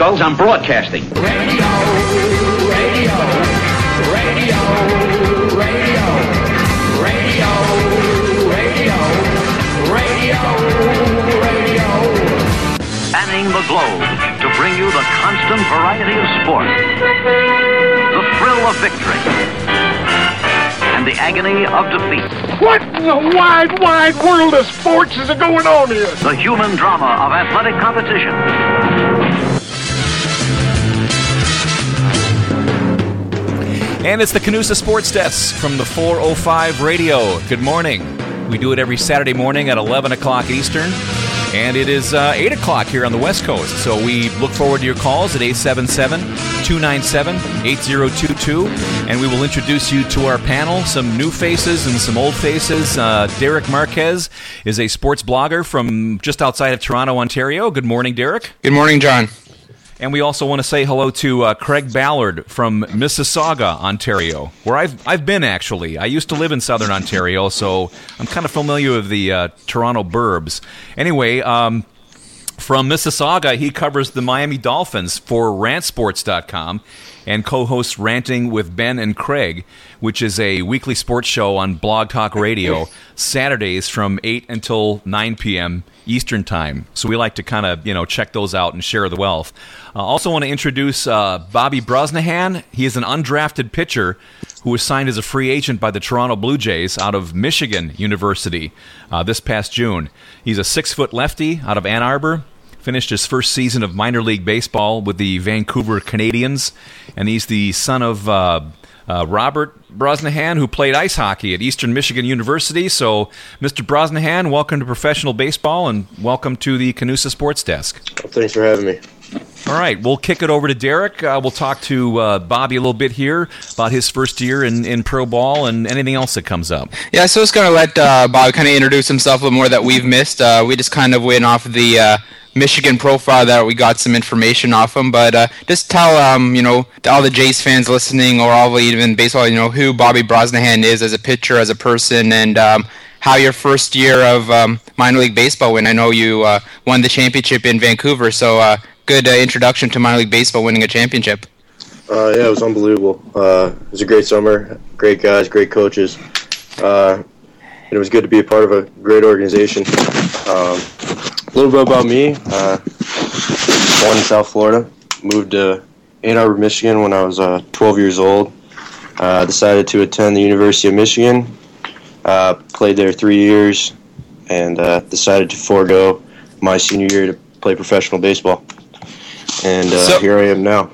Quiet, numbskulls. I'm broadcasting. Radio, radio, radio, radio, radio, radio, radio, radio. Spanning the globe to bring you the constant variety of sport, the thrill of victory, and the agony of defeat. What in the wide, wide world of sports is going on here? The human drama of athletic competition. And it's the Canusa Sports Desk from the 405 Radio. Good morning. We do it every Saturday morning at 11 o'clock Eastern. And it is uh, 8 o'clock here on the West Coast. So we look forward to your calls at 877 297 8022. And we will introduce you to our panel some new faces and some old faces. Uh, Derek Marquez is a sports blogger from just outside of Toronto, Ontario. Good morning, Derek. Good morning, John. And we also want to say hello to uh, Craig Ballard from Mississauga, Ontario, where I've I've been actually. I used to live in Southern Ontario, so I'm kind of familiar with the uh, Toronto burbs. Anyway, um, from Mississauga, he covers the Miami Dolphins for rantsports.com and co-hosts Ranting with Ben and Craig, which is a weekly sports show on Blog Talk Radio, Saturdays from 8 until 9 p.m. Eastern Time. So we like to kind of, you know, check those out and share the wealth. Uh, also want to introduce uh, Bobby Brosnahan. He is an undrafted pitcher who was signed as a free agent by the Toronto Blue Jays out of Michigan University uh, this past June. He's a six-foot lefty out of Ann Arbor. Finished his first season of minor league baseball with the Vancouver Canadians, and he's the son of uh, uh, Robert Brosnahan, who played ice hockey at Eastern Michigan University. So, Mr. Brosnahan, welcome to professional baseball and welcome to the Canusa Sports Desk. Thanks for having me. All right, we'll kick it over to Derek. Uh, we'll talk to uh, Bobby a little bit here about his first year in, in pro ball and anything else that comes up. Yeah, so it's going to let uh, Bob kind of introduce himself a little more that we've missed. Uh, we just kind of went off the uh, Michigan profile that we got some information off him, but uh, just tell um, you know all the Jays fans listening or all the even baseball, you know who Bobby Brosnahan is as a pitcher, as a person, and um, how your first year of um, minor league baseball went. I know you uh, won the championship in Vancouver, so uh, good uh, introduction to minor league baseball, winning a championship. Uh, yeah, it was unbelievable. Uh, it was a great summer. Great guys, great coaches. Uh, and it was good to be a part of a great organization. Um, a little bit about me. Uh, born in South Florida. Moved to Ann Arbor, Michigan when I was uh, 12 years old. Uh, decided to attend the University of Michigan. Uh, played there three years and uh, decided to forego my senior year to play professional baseball. And uh, So- here I am now.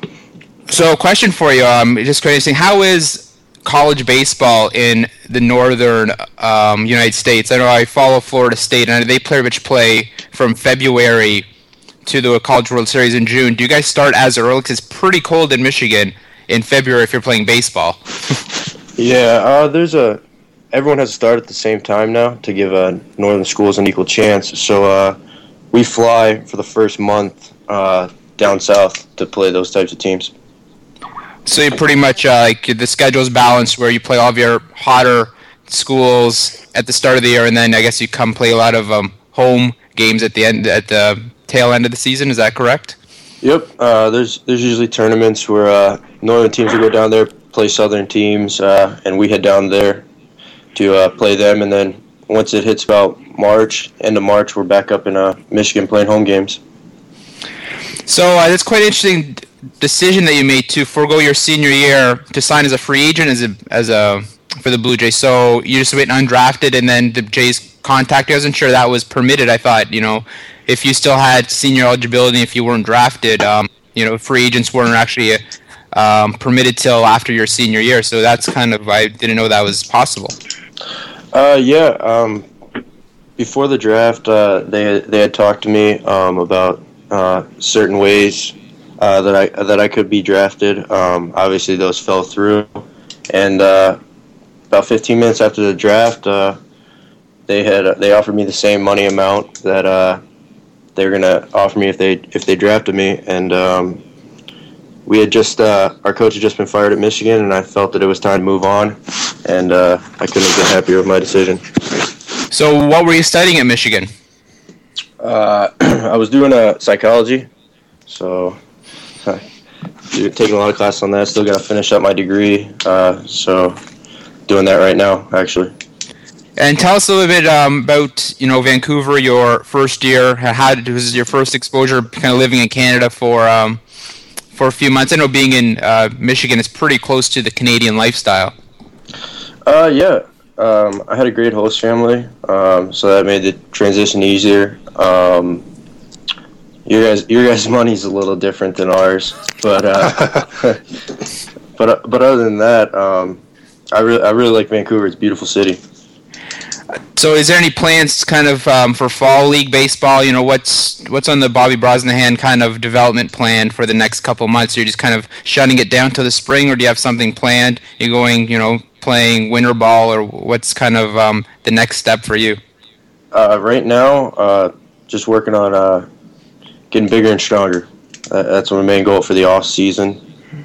So, question for you, um, just crazy. How is college baseball in the northern um, United States? I know I follow Florida State, and they pretty much play from February to the College World Series in June. Do you guys start as early? Because it's pretty cold in Michigan in February if you're playing baseball. Yeah, uh, there's a. Everyone has to start at the same time now to give uh, northern schools an equal chance. So uh, we fly for the first month uh, down south to play those types of teams. So you pretty much uh, like the schedule's balanced where you play all of your hotter schools at the start of the year, and then I guess you come play a lot of um, home games at the end at the tail end of the season. Is that correct? Yep. Uh, there's there's usually tournaments where uh, northern teams will go down there play southern teams, uh, and we head down there to uh, play them. And then once it hits about March, end of March, we're back up in uh, Michigan playing home games. So uh, that's quite interesting decision that you made to forego your senior year to sign as a free agent as a as a for the Blue Jays. So you just went undrafted, and then the Jays contacted. I wasn't sure that was permitted. I thought you know if you still had senior eligibility, if you weren't drafted, um, you know free agents weren't actually um, permitted till after your senior year. So that's kind of I didn't know that was possible. Uh, yeah. Um, before the draft, uh, they they had talked to me um, about uh, certain ways uh, that I that I could be drafted. Um, obviously, those fell through, and uh, about 15 minutes after the draft, uh, they had they offered me the same money amount that uh, they were gonna offer me if they if they drafted me, and um, we had just uh, our coach had just been fired at Michigan, and I felt that it was time to move on, and uh, I couldn't have been happier with my decision. So what were you studying at Michigan? Uh, I was doing a psychology, So, you're taking a lot of classes on that. Still got to finish up my degree. Uh, so, doing that right now, actually. And tell us a little bit um, about you know Vancouver, your first year. How did, was your first exposure, kind of living in Canada for um, for a few months? I know being in uh, Michigan is pretty close to the Canadian lifestyle. Uh, yeah. Um, I had a great host family, um, so that made the transition easier. Um, your guys, your guys' money's a little different than ours, but uh, but but other than that, um, I really I really like Vancouver. It's a beautiful city. So, is there any plans, kind of, um, for fall league baseball? You know, what's what's on the Bobby Brosnahan kind of development plan for the next couple months? Are You're just kind of shutting it down to the spring, or do you have something planned? You're going, you know, playing winter ball, or what's kind of um, the next step for you? Uh, right now, uh, just working on uh, getting bigger and stronger. Uh, that's my main goal for the off season,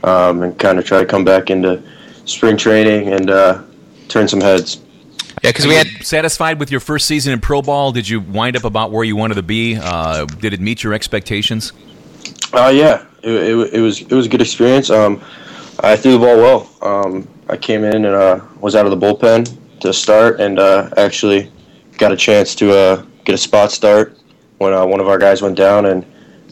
um, and kind of try to come back into spring training and uh, turn some heads. Yeah, because we had satisfied with your first season in pro ball. Did you wind up about where you wanted to be? Uh, did it meet your expectations? Uh, yeah, it, it, it was it was a good experience. Um, I threw the ball well. Um, I came in and uh, was out of the bullpen to start, and uh, actually got a chance to uh, get a spot start when uh, one of our guys went down, and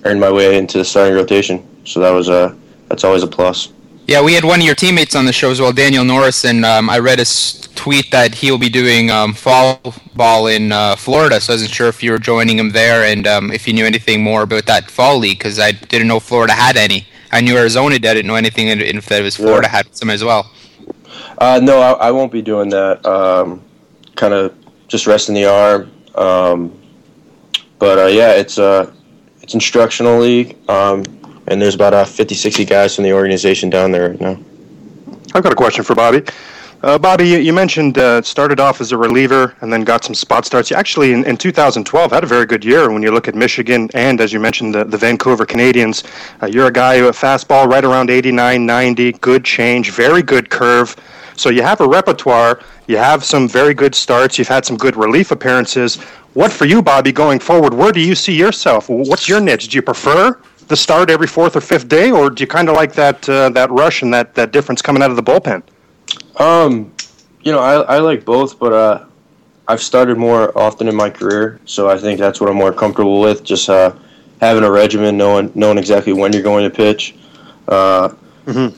earned my way into the starting rotation. So that was uh, that's always a plus. Yeah, we had one of your teammates on the show as well, Daniel Norris, and um, I read his tweet that he'll be doing um, fall ball in uh, Florida. So I wasn't sure if you were joining him there and um, if you knew anything more about that fall league because I didn't know Florida had any. I knew Arizona did. I didn't know anything if that was Florida Yeah. had some as well. Uh, no, I, I won't be doing that. Um, kind of just resting the arm. Um, but uh, yeah, it's uh, it's instructional league, um, and there's about uh, 50, 60 guys from the organization down there right now. I've got a question for Bobby. Uh, Bobby, you, mentioned uh, started off as a reliever and then got some spot starts. You actually, in, in 2012, had a very good year when you look at Michigan and, as you mentioned, the, the Vancouver Canadians. Uh, you're a guy who a fastball right around 89, 90, good change, very good curve. So you have a repertoire. You have some very good starts. You've had some good relief appearances. What for you, Bobby, going forward? Where do you see yourself? What's your niche? Do you prefer the start every fourth or fifth day, or do you kind of like that uh, that rush and that, that difference coming out of the bullpen? Um, you know, I, I like both, but uh, I've started more often in my career, so I think that's what I'm more comfortable with. Just uh, having a regimen, knowing knowing exactly when you're going to pitch. Uh, Mhm.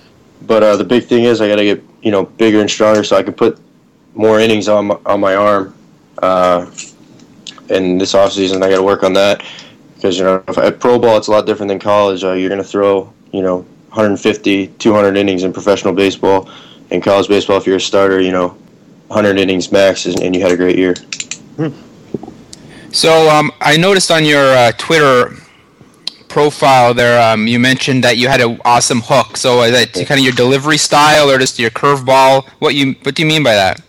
But uh, the big thing is I got to get you know bigger and stronger, so I can put more innings on my, on my arm. Uh, and this offseason, I got to work on that because you know at pro ball it's a lot different than college. Uh, you're going to throw you know 150, 200 innings in professional baseball. In college baseball, if you're a starter, you know 100 innings max, and and you had a great year. So um, I noticed on your uh, Twitter profile there, um, you mentioned that you had an awesome hook. So is that kind of your delivery style, or just your curveball? What you what do you mean by that?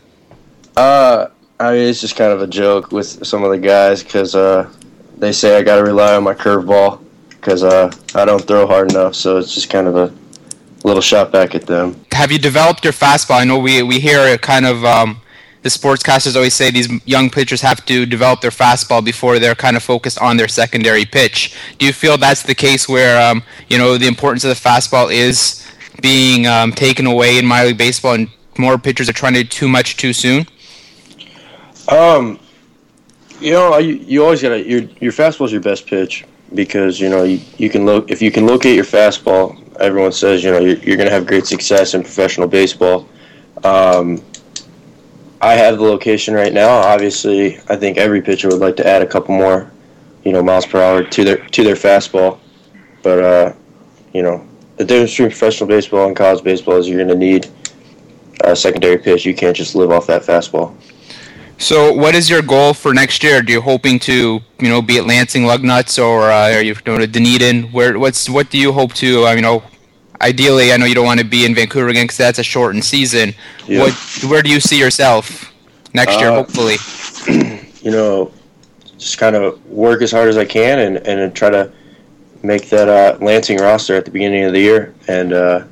Uh, I mean, it's just kind of a joke with some of the guys because uh, they say I got to rely on my curveball because uh, I don't throw hard enough. So it's just kind of a little shot back at them. Have you developed your fastball? I know we we hear it kind of um, the sportscasters always say these young pitchers have to develop their fastball before they're kind of focused on their secondary pitch. Do you feel that's the case where um, you know the importance of the fastball is being um, taken away in minor league baseball, and more pitchers are trying to do too much too soon? Um, you know, you, you always gotta your your fastball's your best pitch because you know you, you can look if you can locate your fastball. Everyone says you know you're, you're gonna have great success in professional baseball. Um, I have the location right now. Obviously, I think every pitcher would like to add a couple more, you know, miles per hour to their to their fastball. But uh, you know, the difference between professional baseball and college baseball is you're gonna need a secondary pitch. You can't just live off that fastball. So, what is your goal for next year? Do you hoping to, you know, be at Lansing Lugnuts, or uh, are you going to Dunedin? Where, what's, what do you hope to? Mean, you know, ideally, I know you don't want to be in Vancouver again because that's a shortened season. Yeah. What, where do you see yourself next year? Uh, Hopefully, you know, just kind of work as hard as I can and, and try to make that uh, Lansing roster at the beginning of the year. And uh,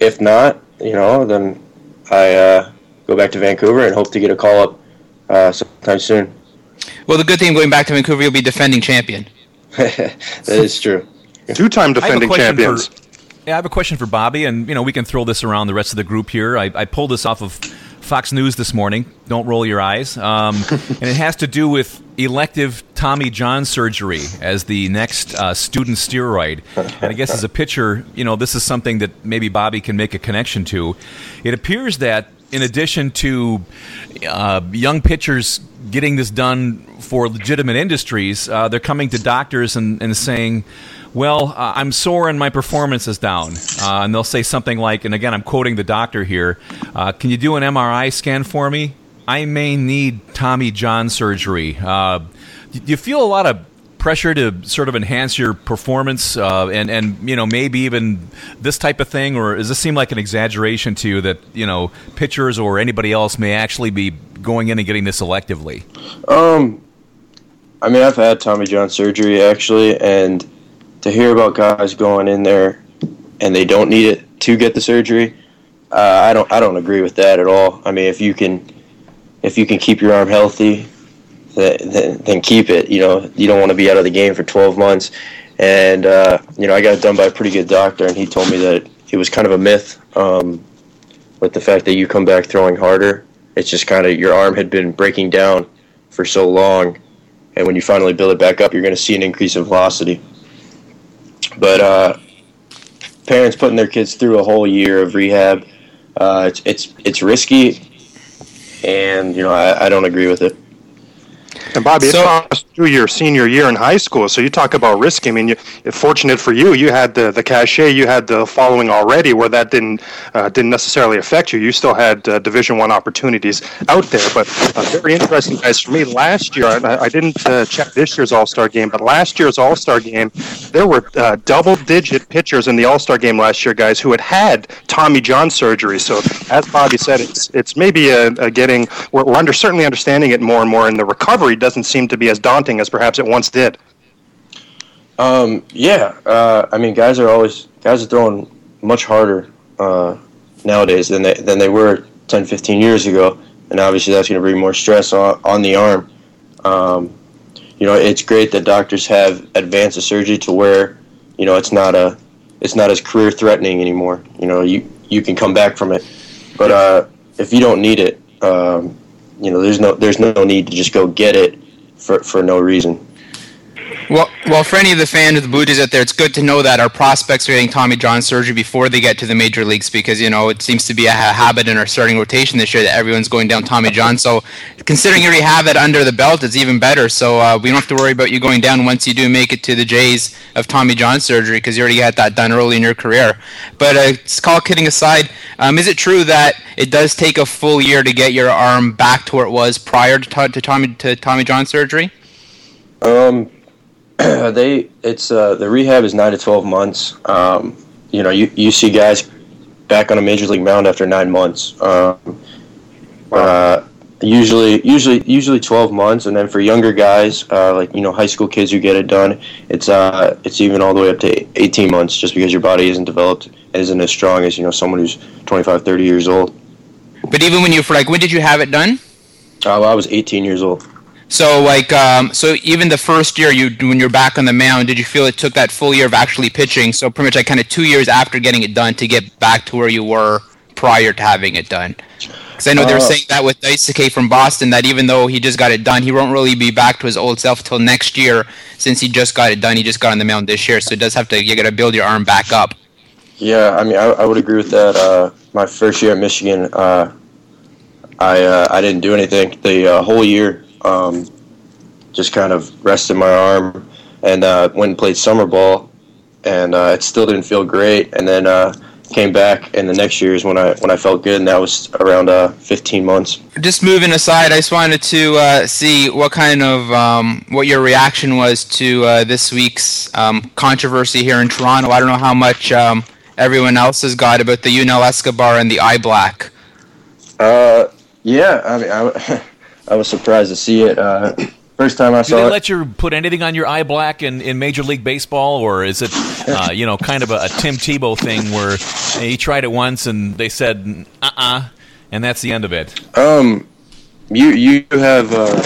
if not, you know, then I uh, go back to Vancouver and hope to get a call up uh, sometime soon. well, the good thing going back to Vancouver, you'll be defending champion. that is true. Two-time I have a defending question champions. For, yeah, I have a question for Bobby, and you know we can throw this around the rest of the group here. I, I pulled this off of Fox News this morning. Don't roll your eyes. Um, and it has to do with elective Tommy John surgery as the next uh, student steroid. And I guess as a pitcher, you know, this is something that maybe Bobby can make a connection to. It appears that in addition to uh, young pitchers getting this done for legitimate industries, uh, they're coming to doctors and, and saying, well, uh, I'm sore and my performance is down. Uh, and they'll say something like, and again, I'm quoting the doctor here uh, Can you do an MRI scan for me? I may need Tommy John surgery. Uh, do you feel a lot of pressure to sort of enhance your performance uh, and, and, you know, maybe even this type of thing? Or does this seem like an exaggeration to you that, you know, pitchers or anybody else may actually be going in and getting this electively? Um, I mean, I've had Tommy John surgery actually, and to hear about guys going in there and they don't need it to get the surgery, uh, I don't. I don't agree with that at all. I mean, if you can, if you can keep your arm healthy, then, then keep it. You know, you don't want to be out of the game for 12 months. And uh, you know, I got done by a pretty good doctor, and he told me that it was kind of a myth um, with the fact that you come back throwing harder. It's just kind of your arm had been breaking down for so long, and when you finally build it back up, you're going to see an increase in velocity. But uh, parents putting their kids through a whole year of rehab, uh, it's it's it's risky, and you know I, I don't agree with it. And Bobby, So- it's through your senior year in high school, so you talk about risk. I mean, you, fortunate for you, you had the the cachet, you had the following already, where that didn't uh, didn't necessarily affect you. You still had uh, Division One opportunities out there. But uh, very interesting, guys. For me, last year, I, I didn't uh, check this year's All Star game, but last year's All Star game, there were uh, double digit pitchers in the All Star game last year, guys, who had had Tommy John surgery. So, as Bobby said, it's it's maybe a, a getting we're, we're under certainly understanding it more and more, in the recovery doesn't seem to be as daunting as perhaps it once did. Um, yeah, uh, I mean, guys are always guys are throwing much harder uh, nowadays than they than they were 10, 15 years ago, and obviously that's going to bring more stress on on the arm. Um, you know, it's great that doctors have advanced the surgery to where you know it's not a it's not as career threatening anymore. You know, you you can come back from it, but uh, if you don't need it, um, you know, there's no there's no need to just go get it for for no reason. Well, well, for any of the fans of the Blue Jays out there, it's good to know that our prospects are getting Tommy John surgery before they get to the major leagues because you know it seems to be a habit in our starting rotation this year that everyone's going down Tommy John. So, considering you already have it under the belt, it's even better. So uh, we don't have to worry about you going down once you do make it to the Jays of Tommy John surgery because you already had that done early in your career. But uh, call kidding aside, um, is it true that it does take a full year to get your arm back to where it was prior to, to Tommy to Tommy John surgery? Um, they it's uh, the rehab is nine to twelve months. Um, you know, you, you see guys back on a major league mound after nine months. Um, uh, usually, usually, usually twelve months, and then for younger guys, uh, like you know, high school kids who get it done, it's uh, it's even all the way up to eighteen months, just because your body isn't developed, isn't as strong as you know someone who's 25, 30 years old. But even when you for like when did you have it done? Uh, I was eighteen years old. So like um, so even the first year you when you're back on the mound, did you feel it took that full year of actually pitching? So pretty much like kind of two years after getting it done to get back to where you were prior to having it done. Because I know they were Uh, saying that with Daisuke from Boston that even though he just got it done, he won't really be back to his old self till next year since he just got it done. He just got on the mound this year, so it does have to you got to build your arm back up. Yeah, I mean, I, I would agree with that. Uh, my first year at Michigan, uh, I uh, I didn't do anything the uh, whole year. Um, just kind of rested my arm and uh, went and played summer ball, and uh, it still didn't feel great. And then uh, came back, and the next year is when I when I felt good, and that was around uh, 15 months. Just moving aside, I just wanted to uh, see what kind of um, what your reaction was to uh, this week's um, controversy here in Toronto. I don't know how much um, everyone else has got about the Yunel Escobar and the eye black. Uh, yeah, I mean, I, I was surprised to see it. Uh, first time I saw it. Do they it. let you put anything on your eye black in, in Major League Baseball, or is it, uh, you know, kind of a, a Tim Tebow thing where he tried it once and they said, uh uh and that's the end of it? Um, you you have uh,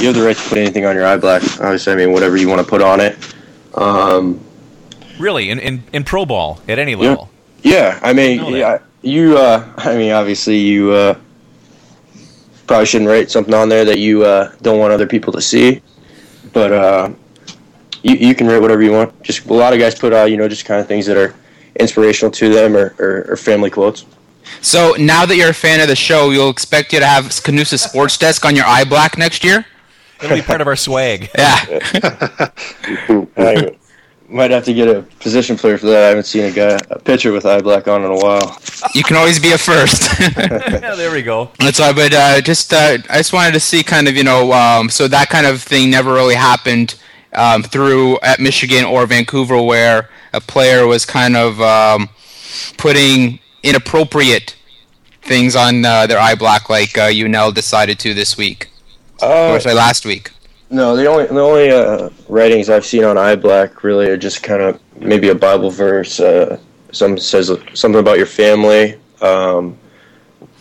you have the right to put anything on your eye black. Obviously, I mean whatever you want to put on it. Um, Really, in, in, in pro ball at any level. yeah, I mean, yeah, you. Uh, I mean, obviously, you uh, probably shouldn't write something on there that you uh, don't want other people to see, but uh, you you can write whatever you want. Just a lot of guys put uh, you know, just kind of things that are inspirational to them or, or, or family quotes. So now that you're a fan of the show, you'll expect you to have Canusa Sports Desk on your eye black next year. It'll be part of our swag. Yeah. I might have to get a position player for that. I haven't seen a guy a pitcher with eye black on in a while. you can always be a first. yeah, there we go. That's why, but uh, just uh, I just wanted to see kind of you know um, so that kind of thing never really happened um, through at Michigan or Vancouver where a player was kind of um, putting inappropriate things on uh, their eye black like uh, Yunel decided to this week Uh, or sorry last week. No, the only the only uh, writings I've seen on eye black really are just kind of maybe a Bible verse. Uh, some says something about your family. Um,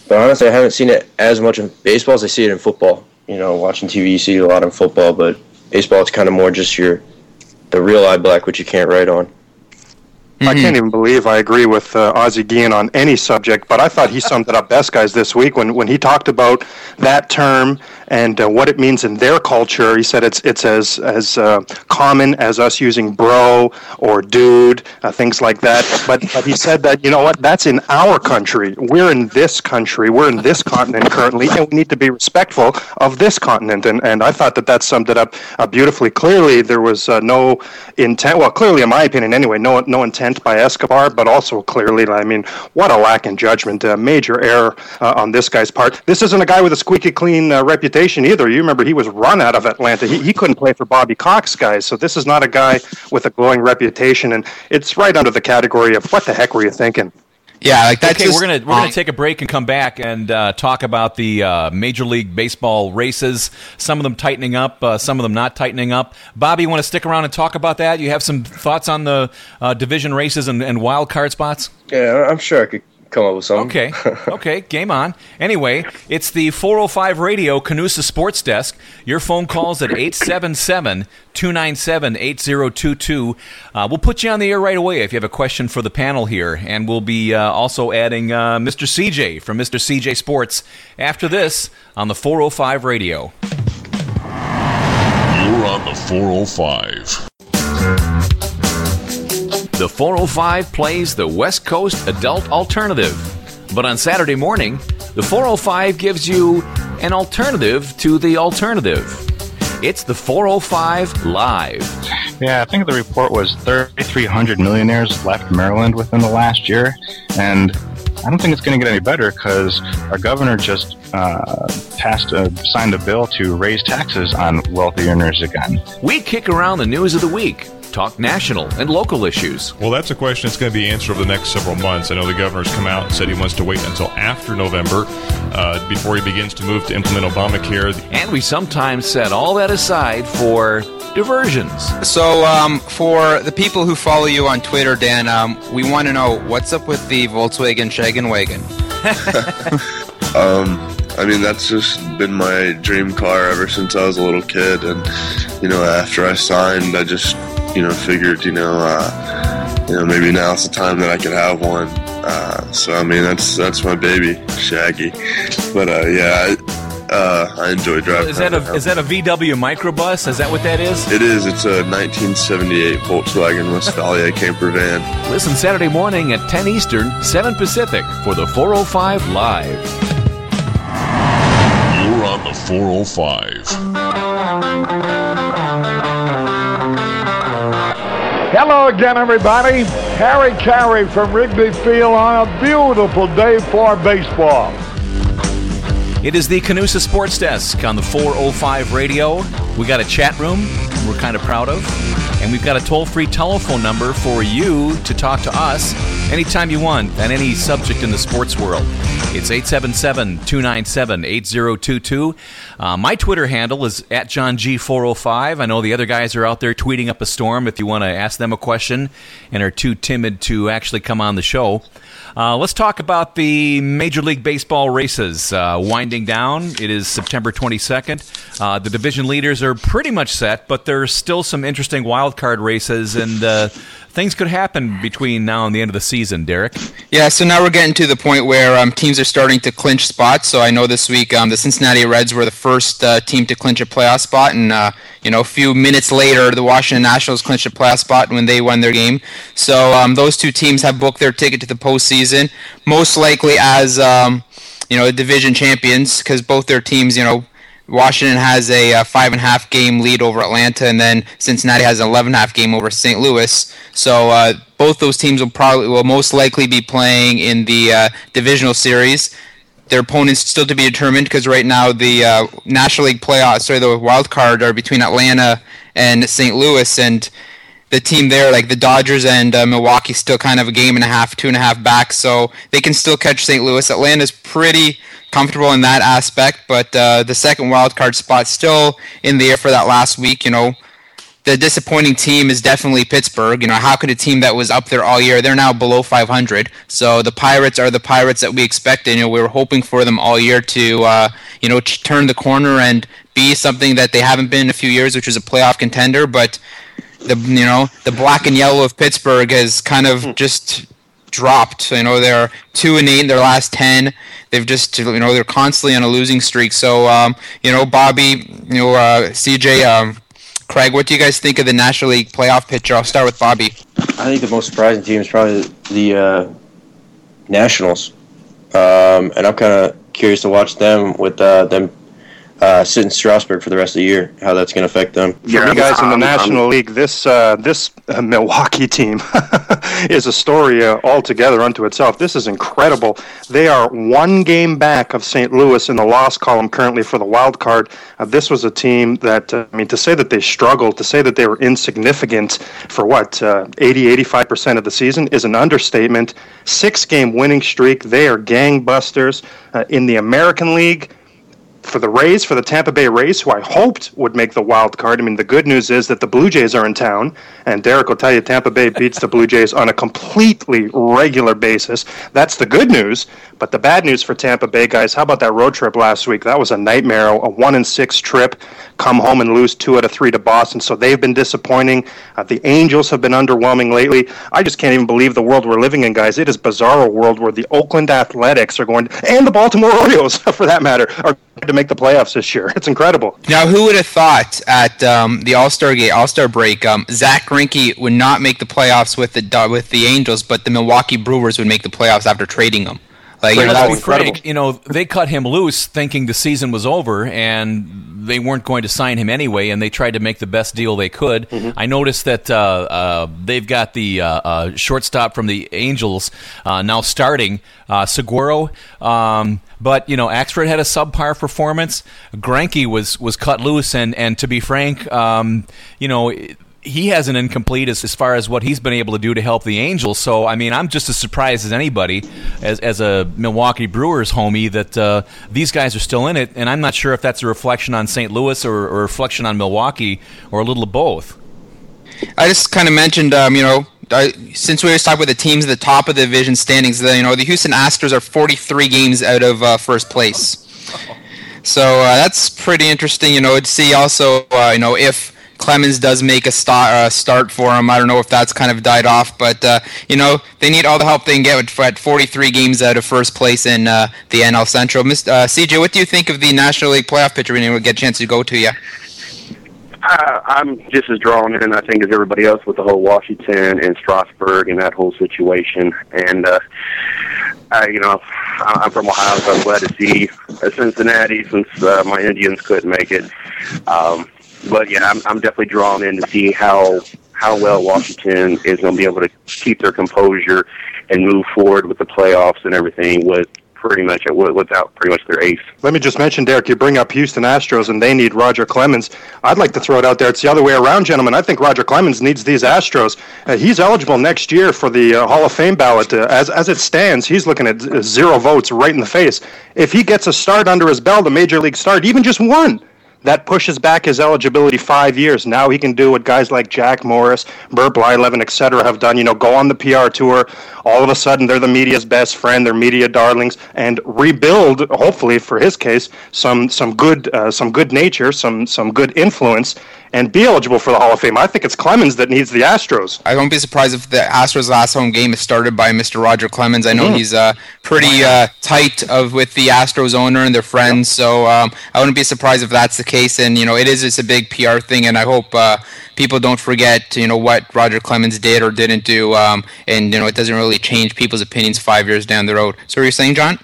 but honestly, I haven't seen it as much in baseball as I see it in football. You know, watching TV, you see it a lot in football, but baseball, it's kind of more just your the real eye black, which you can't write on. I can't even believe I agree with uh, Ozzie Guillen on any subject, but I thought he summed it up best, guys, this week when, when he talked about that term and uh, what it means in their culture. He said it's it's as as uh, common as us using bro or dude, uh, things like that. But but he said that you know what? That's in our country. We're in this country. We're in this continent currently, and we need to be respectful of this continent. And and I thought that that summed it up uh, beautifully. Clearly, there was uh, no intent. Well, clearly, in my opinion, anyway, no no intent by Escobar, but also clearly, I mean, what a lack in judgment. A major error uh, on this guy's part. This isn't a guy with a squeaky clean uh, reputation either. You remember he was run out of Atlanta. He, he couldn't play for Bobby Cox, guys. So this is not a guy with a glowing reputation, and it's right under the category of what the heck were you thinking? Yeah, like that's Okay, just, we're gonna we're um, gonna take a break and come back and uh, talk about the uh, Major League Baseball races. Some of them tightening up, uh, some of them not tightening up. Bobby, you want to stick around and talk about that? You have some thoughts on the uh, division races and, and wild card spots? Yeah, I'm sure I could come up with something. Okay, okay, game on. Anyway, it's the 405 Radio Canusa Sports Desk. Your phone calls at 877 297 8022. Uh, We'll put you on the air right away if you have a question for the panel here. And we'll be uh, also adding uh, Mr. CJ from Mr. CJ Sports after this on the 405 Radio. You're on the 405. The 405 plays the West Coast Adult Alternative. But on Saturday morning, the 405 gives you an alternative to the alternative. It's the 405 Live. Yeah, I think the report was 3,300 millionaires left Maryland within the last year, and I don't think it's going to get any better because our governor just uh, passed a signed a bill to raise taxes on wealthy earners again. We kick around the news of the week, talk national and local issues. Well, that's a question that's going to be answered over the next several months. I know the governor's come out and said he wants to wait until after November uh, before he begins to move to implement Obamacare. And we sometimes set all that aside for diversions. So, um, for the people who follow you on Twitter, Dan, um, we want to know what's up with the Volkswagen Shagen Wagon. Um, I mean, that's just been my dream car ever since I was a little kid. And, you know, after I signed, I just, you know, figured, you know, uh, you know, maybe now's the time that I could have one. Uh, so, I mean, that's that's my baby, Shaggy. But, uh, yeah, I, uh, I enjoy driving. Is that a around. is that a VW microbus? Is that what that is? It is. It's a 1978 Volkswagen Westfalia camper van. Listen Saturday morning at 10 Eastern, 7 Pacific for the 405 Live. You're on the 405. Hello again, everybody. Harry Caray from Wrigley Field on a beautiful day for baseball. It is the Canusa Sports Desk on the 405 radio. We got a chat room we're kind of proud of. And we've got a toll free telephone number for you to talk to us anytime you want on any subject in the sports world. It's 877 297 8022. Uh, My Twitter handle is at JohnG405. I know the other guys are out there tweeting up a storm if you want to ask them a question and are too timid to actually come on the show. Uh, let's talk about the Major League Baseball races uh, winding down. It is September 22nd. Uh, the division leaders are pretty much set, but there's still some interesting wild card races, and uh, things could happen between now and the end of the season. Derek. Yeah, so now we're getting to the point where um, teams are starting to clinch spots. So I know this week um, the Cincinnati Reds were the first uh, team to clinch a playoff spot, and uh, you know a few minutes later the Washington Nationals clinched a playoff spot when they won their game. So um, those two teams have booked their ticket to the postseason, most likely as um, you know division champions because both their teams, you know Washington has a, uh, five and a half game lead over Atlanta, and then Cincinnati has an eleven and a half game over St. Louis. So uh, both those teams will probably will most likely be playing in the uh, divisional series. Their opponents still to be determined because right now the uh, National League playoffs, sorry, the wild card are between Atlanta and St. Louis, and the team there, like the Dodgers and uh, Milwaukee, still kind of a game and a half, two and a half back, so they can still catch St. Louis. Atlanta's pretty comfortable in that aspect, but uh, the second wild card spot still in the air for that last week. You know, the disappointing team is definitely Pittsburgh. You know, how could a team that was up there all year? They're now below 500. So the Pirates are the Pirates that we expected. You know, we were hoping for them all year to, uh, you know, turn the corner and be something that they haven't been in a few years, which is a playoff contender. But the you know the black and yellow of Pittsburgh has kind of just dropped. You know, they're two and eight in their last ten. They've just you know they're constantly on a losing streak. So um, you know, Bobby, you know, uh, CJ, um, Craig, what do you guys think of the National League playoff picture? I'll start with Bobby. I think the most surprising team is probably the uh, Nationals, um, and I'm kind of curious to watch them with uh, them uh, sit in Strasburg for the rest of the year. How that's going to affect them. For you guys in the National League, this uh, this uh, Milwaukee team is a story uh, altogether unto itself. This is incredible. They are one game back of St. Louis in the loss column currently for the wild card. Uh, this was a team that uh, I mean to say that they struggled, to say that they were insignificant for what 80 85 percent of the season is an understatement. Six game winning streak. They are gangbusters in the American League for the Rays, for the Tampa Bay Rays, who I hoped would make the wild card. I mean, the good news is that the Blue Jays are in town, and Derek will tell you Tampa Bay beats the Blue Jays on a completely regular basis. That's the good news. But the bad news for Tampa Bay guys, how about that road trip last week? That was a nightmare, a one and six trip. Come home and lose two out of three to Boston. So they've been disappointing. Uh, the Angels have been underwhelming lately. I just can't even believe the world we're living in, guys. It is bizarre world where the Oakland Athletics are going, and the Baltimore Orioles, for that matter, are to make the playoffs this year. It's incredible. Now, who would have thought at um, the All Star Gate All Star break, um, Zack Greinke would not make the playoffs with the with the Angels, but the Milwaukee Brewers would make the playoffs after trading him. Like, you know, that was Frank, you know, they cut him loose thinking the season was over and they weren't going to sign him anyway, and they tried to make the best deal they could. Mm-hmm. I noticed that uh, uh, they've got the uh, uh shortstop from the Angels uh, now starting, uh, Segura. Um, but you know, Axford had a subpar performance. Greinke was was cut loose, and and to be frank, um, you know he has an incomplete as, as far as what he's been able to do to help the Angels. So, I mean, I'm just as surprised as anybody, as, as a Milwaukee Brewers homie, that uh, these guys are still in it. And I'm not sure if that's a reflection on St. Louis or, or a reflection on Milwaukee or a little of both. I just kind of mentioned, um, you know, I, since we were talking about the teams at the top of the division standings, the, you know, the Houston Astros are 43 games out of uh, first place. So uh, that's pretty interesting, you know, to see also, uh, you know, if Clemens does make a start, uh, start for him. I don't know if that's kind of died off, but uh, you know they need all the help they can get at 43 games out of first place in uh, the NL Central. Mr. Uh, CJ, what do you think of the National League playoff picture? You get a chance to go to you. Uh, I'm just as drawn in, I think, as everybody else with the whole Washington and Strasburg and that whole situation. And, uh, I, you know, I'm from Ohio, so I'm glad to see Cincinnati since uh, my Indians couldn't make it. Um, but yeah, I'm, I'm definitely drawn in to see how how well Washington is going to be able to keep their composure and move forward with the playoffs and everything with pretty much without pretty much their ace. Let me just mention, Derek, you bring up Houston Astros and they need Roger Clemens. I'd like to throw it out there. It's the other way around, gentlemen. I think Roger Clemens needs these Astros. Uh, he's eligible next year for the uh, Hall of Fame ballot. Uh, as as it stands, he's looking at zero votes right in the face. If he gets a start under his belt, a major league start, even just one That pushes back his eligibility five years. Now he can do what guys like Jack Morris, Blyleven, et cetera, have done. You know, go on the PR tour. All of a sudden, they're the media's best friend. They're media darlings, and rebuild. Hopefully, for his case, some some good uh, some good nature, some some good influence, and be eligible for the Hall of Fame. I think it's Clemens that needs the Astros. I won't be surprised if the Astros' last home game is started by Mr. Roger Clemens. I know mm. he's uh, pretty uh, tight of with the Astros owner and their friends, yep. so um, I wouldn't be surprised if that's the case. And you know, it is it's a big PR thing, and I hope uh, people don't forget you know what Roger Clemens did or didn't do, um, and you know, it doesn't really change people's opinions five years down the road. So, what are you saying, John?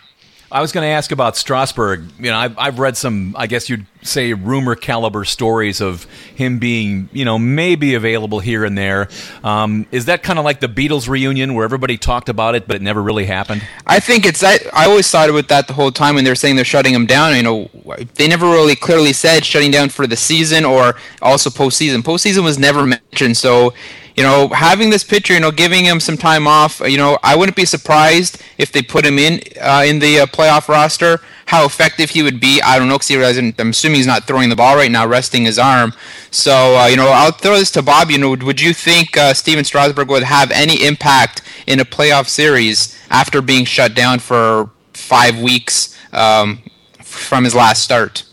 I was going to ask about Strasburg. You know, I've, I've read some, I guess you'd say, rumor caliber stories of him being, you know, maybe available here and there. Um, is that kind of like the Beatles reunion where everybody talked about it, but it never really happened? I think it's I, I always thought with that the whole time when they're saying they're shutting him down. You know, they never really clearly said shutting down for the season or also postseason. Postseason was never mentioned, so you know, having this pitcher, you know, giving him some time off, you know, I wouldn't be surprised if they put him in uh, in the uh, playoff roster. How effective he would be, I don't know, because he doesn't. I'm assuming he's not throwing the ball right now, resting his arm. So, uh, you know, I'll throw this to Bob. You know, would you think uh, Stephen Strasburg would have any impact in a playoff series after being shut down for five weeks um, from his last start?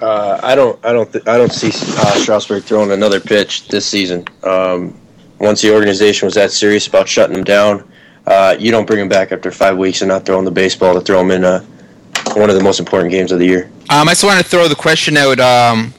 Uh, I don't, I don't, th- I don't see uh, Strasburg throwing another pitch this season. Um, once the organization was that serious about shutting him down, uh, you don't bring him back after five weeks and not throwing the baseball to throw him in uh, one of the most important games of the year. Um, I just want to throw the question out um,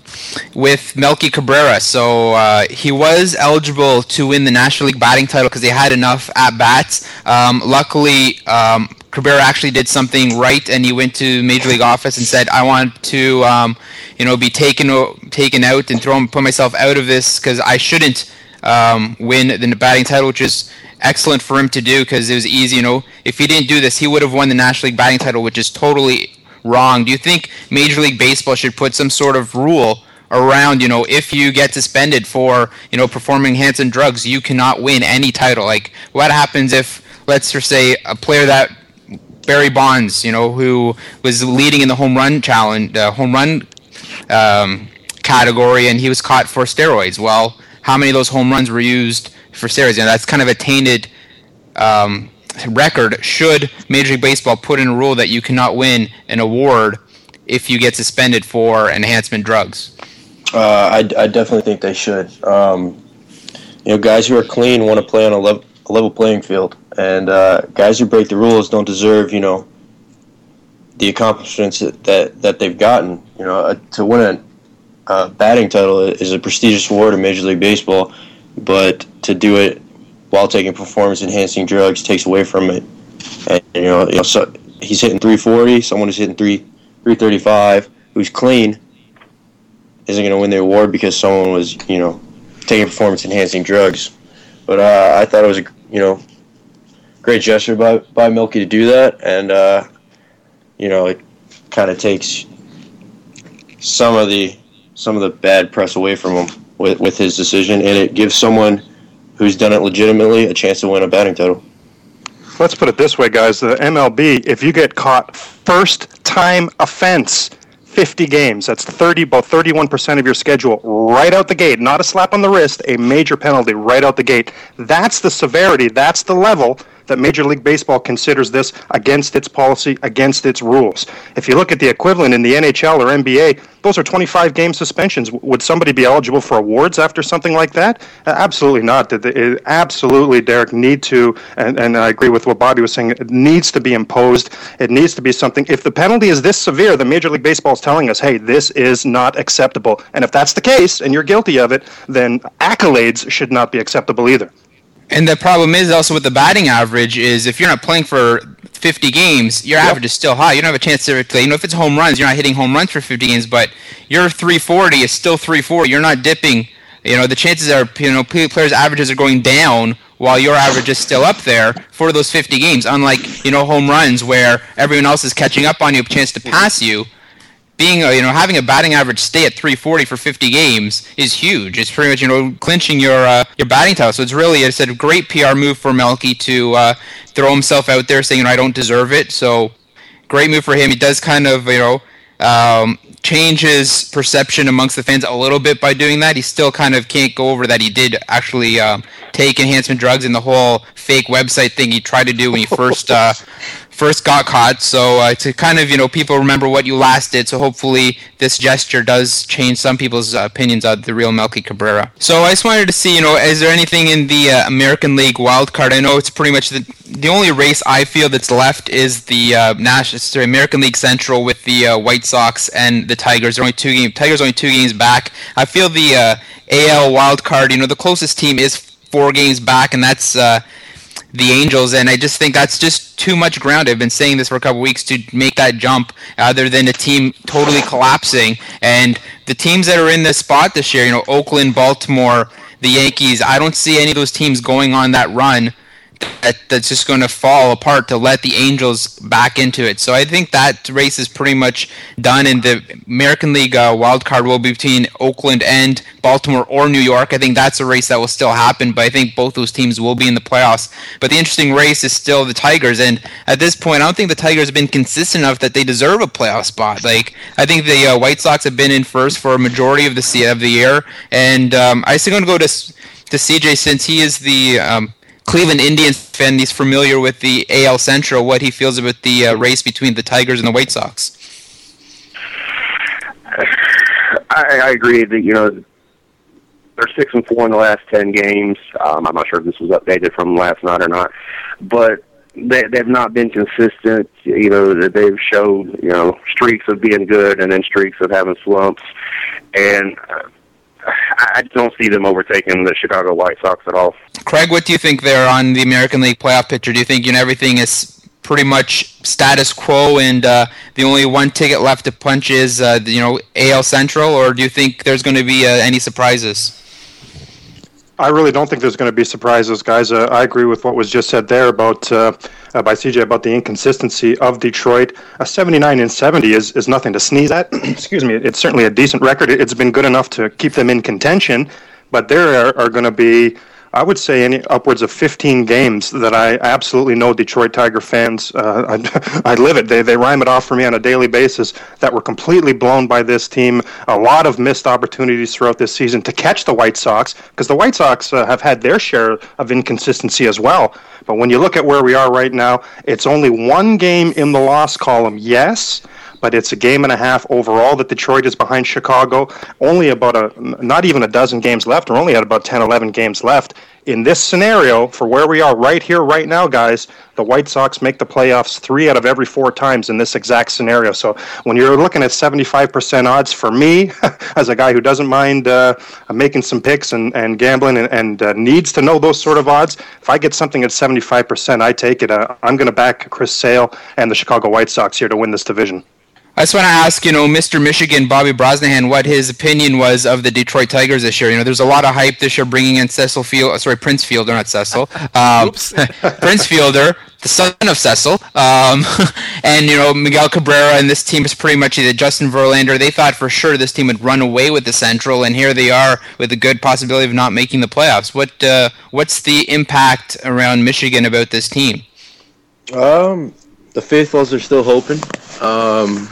with Melky Cabrera. So uh, he was eligible to win the National League batting title because he had enough at bats. Um, luckily, um, Cabrera actually did something right, and he went to Major League office and said, "I want to, um, you know, be taken taken out and throw put myself out of this because I shouldn't." Um, win the batting title, which is excellent for him to do because it was easy. You know, if he didn't do this, he would have won the National League batting title, which is totally wrong. Do you think Major League Baseball should put some sort of rule around, you know, if you get suspended for, you know, performing enhancing drugs, you cannot win any title? Like, what happens if, let's just say, a player that Barry Bonds, you know, who was leading in the home run challenge, uh, home run um, category, and he was caught for steroids. Well, how many of those home runs were used for. You know, that's kind of a tainted um, record. Should Major League Baseball put in a rule that you cannot win an award if you get suspended for enhancement drugs? Uh, I, I, definitely think they should. Um, you know, guys who are clean want to play on a, level, a level playing field, and uh, guys who break the rules don't deserve, you know, the accomplishments that that they've gotten. You know, uh, to win a uh, batting title is a prestigious award in Major League Baseball, but to do it while taking performance enhancing drugs takes away from it. And you know, you know so he's hitting 340. Someone who's hitting three 335, who's clean, isn't going to win the award because someone was you know taking performance enhancing drugs. But uh, I thought it was a you know great gesture by by Melky to do that, and uh, you know it kind of takes some of the some of the bad press away from him with, with his decision, and it gives someone who's done it legitimately a chance to win a batting title. Let's put it this way, guys. The MLB, if you get caught first time offense, 50 games, that's 30, about 31% of your schedule right out the gate, not a slap on the wrist, a major penalty right out the gate. That's the severity, that's the level that Major League Baseball considers this against its policy, against its rules. If you look at the equivalent in the NHL or NBA, those are 25 game suspensions. Would somebody be eligible for awards after something like that? Absolutely not. Absolutely, Derek, need to, and, and I agree with what Bobby was saying, it needs to be imposed. It needs to be something. If the penalty is this severe, the Major League Baseball is telling us, hey, this is not acceptable. And if that's the case and you're guilty of it, then accolades should not be acceptable either. And the problem is also with the batting average is if you're not playing for 50 games, your yep. average is still high. You don't have a chance to, you know, if it's home runs, you're not hitting home runs for 50 games, but your 340 is still 340. You're not dipping. You know, the chances are, you know, players' averages are going down while your average is still up there for those 50 games. Unlike, you know, home runs where everyone else is catching up on you, a chance to pass you being you know having a batting average stay at 340 for 50 games is huge. It's pretty much you know clinching your uh, your batting title. So it's really it's a great PR move for Melky to uh, throw himself out there saying you know I don't deserve it. So great move for him. He does kind of you know um, change his perception amongst the fans a little bit by doing that. He still kind of can't go over that he did actually um, take enhancement drugs and the whole fake website thing he tried to do when he first uh, first got caught. So uh, to kind of you know people remember what you last did. So hopefully this gesture does change some people's uh, opinions of the real Melky Cabrera. So I just wanted to see you know is there anything in the uh, American League wild card? I know it's pretty much the the only race I feel that's left is the uh, National sorry, American League Central with the uh, White Sox and the Tigers. They're only two games. Tigers only two games back. I feel the uh, AL wild card. You know the closest team is four games back, and that's uh, the Angels, and I just think that's just too much ground. I've been saying this for a couple weeks to make that jump, other than a team totally collapsing. And the teams that are in this spot this year, you know, Oakland, Baltimore, the Yankees, I don't see any of those teams going on that run that, that's just going to fall apart to let the Angels back into it. So I think that race is pretty much done, and the American League uh, wild card will be between Oakland and Baltimore or New York. I think that's a race that will still happen, but I think both those teams will be in the playoffs. But the interesting race is still the Tigers, and at this point, I don't think the Tigers have been consistent enough that they deserve a playoff spot. Like I think the uh, White Sox have been in first for a majority of the of the year, and um, I still going to go to to CJ since he is the um, Cleveland Indians fan, he's familiar with the AL Central, what he feels about the uh, race between the Tigers and the White Sox. I, I agree that you know they're six and four in the last ten games. Um, I'm not sure if this was updated from last night or not, but they they've not been consistent. You know they've showed you know streaks of being good and then streaks of having slumps, and uh, I don't see them overtaking the Chicago White Sox at all. Craig, what do you think there on the American League playoff picture? Do you think you know everything is pretty much status quo and uh, the only one ticket left to punch is uh, you know AL Central, or do you think there's going to be uh, any surprises? I really don't think there's going to be surprises, guys. Uh, I agree with what was just said there about uh, uh, by CJ about the inconsistency of Detroit. A 79 and 70 is, is nothing to sneeze at. Excuse me. It's certainly a decent record. It's been good enough to keep them in contention, but there are, are going to be I would say any upwards of 15 games that I absolutely know Detroit Tiger fans. Uh, I, I, live it. They they rhyme it off for me on a daily basis. That were completely blown by this team. A lot of missed opportunities throughout this season to catch the White Sox because the White Sox uh, have had their share of inconsistency as well. But when you look at where we are right now, it's only one game in the loss column. Yes but it's a game and a half overall that Detroit is behind Chicago. Only about a, not even a dozen games left. We're only at about 10, 11 games left. In this scenario, for where we are right here, right now, guys, the White Sox make the playoffs three out of every four times in this exact scenario. So when you're looking at 75% odds, for me, as a guy who doesn't mind uh, making some picks and, and gambling and, and uh, needs to know those sort of odds, if I get something at 75%, I take it. Uh, I'm going to back Chris Sale and the Chicago White Sox here to win this division. I just want to ask, you know, Mr. Michigan, Bobby Brosnahan, what his opinion was of the Detroit Tigers this year. You know, there's a lot of hype this year bringing in Cecil Field, uh, sorry, Prince Fielder, not Cecil. Um, Prince Fielder, the son of Cecil, um, and you know Miguel Cabrera and this team is pretty much either Justin Verlander. They thought for sure this team would run away with the Central, and here they are with a good possibility of not making the playoffs. What uh, what's the impact around Michigan about this team? Um, the faithfuls are still hoping. Um,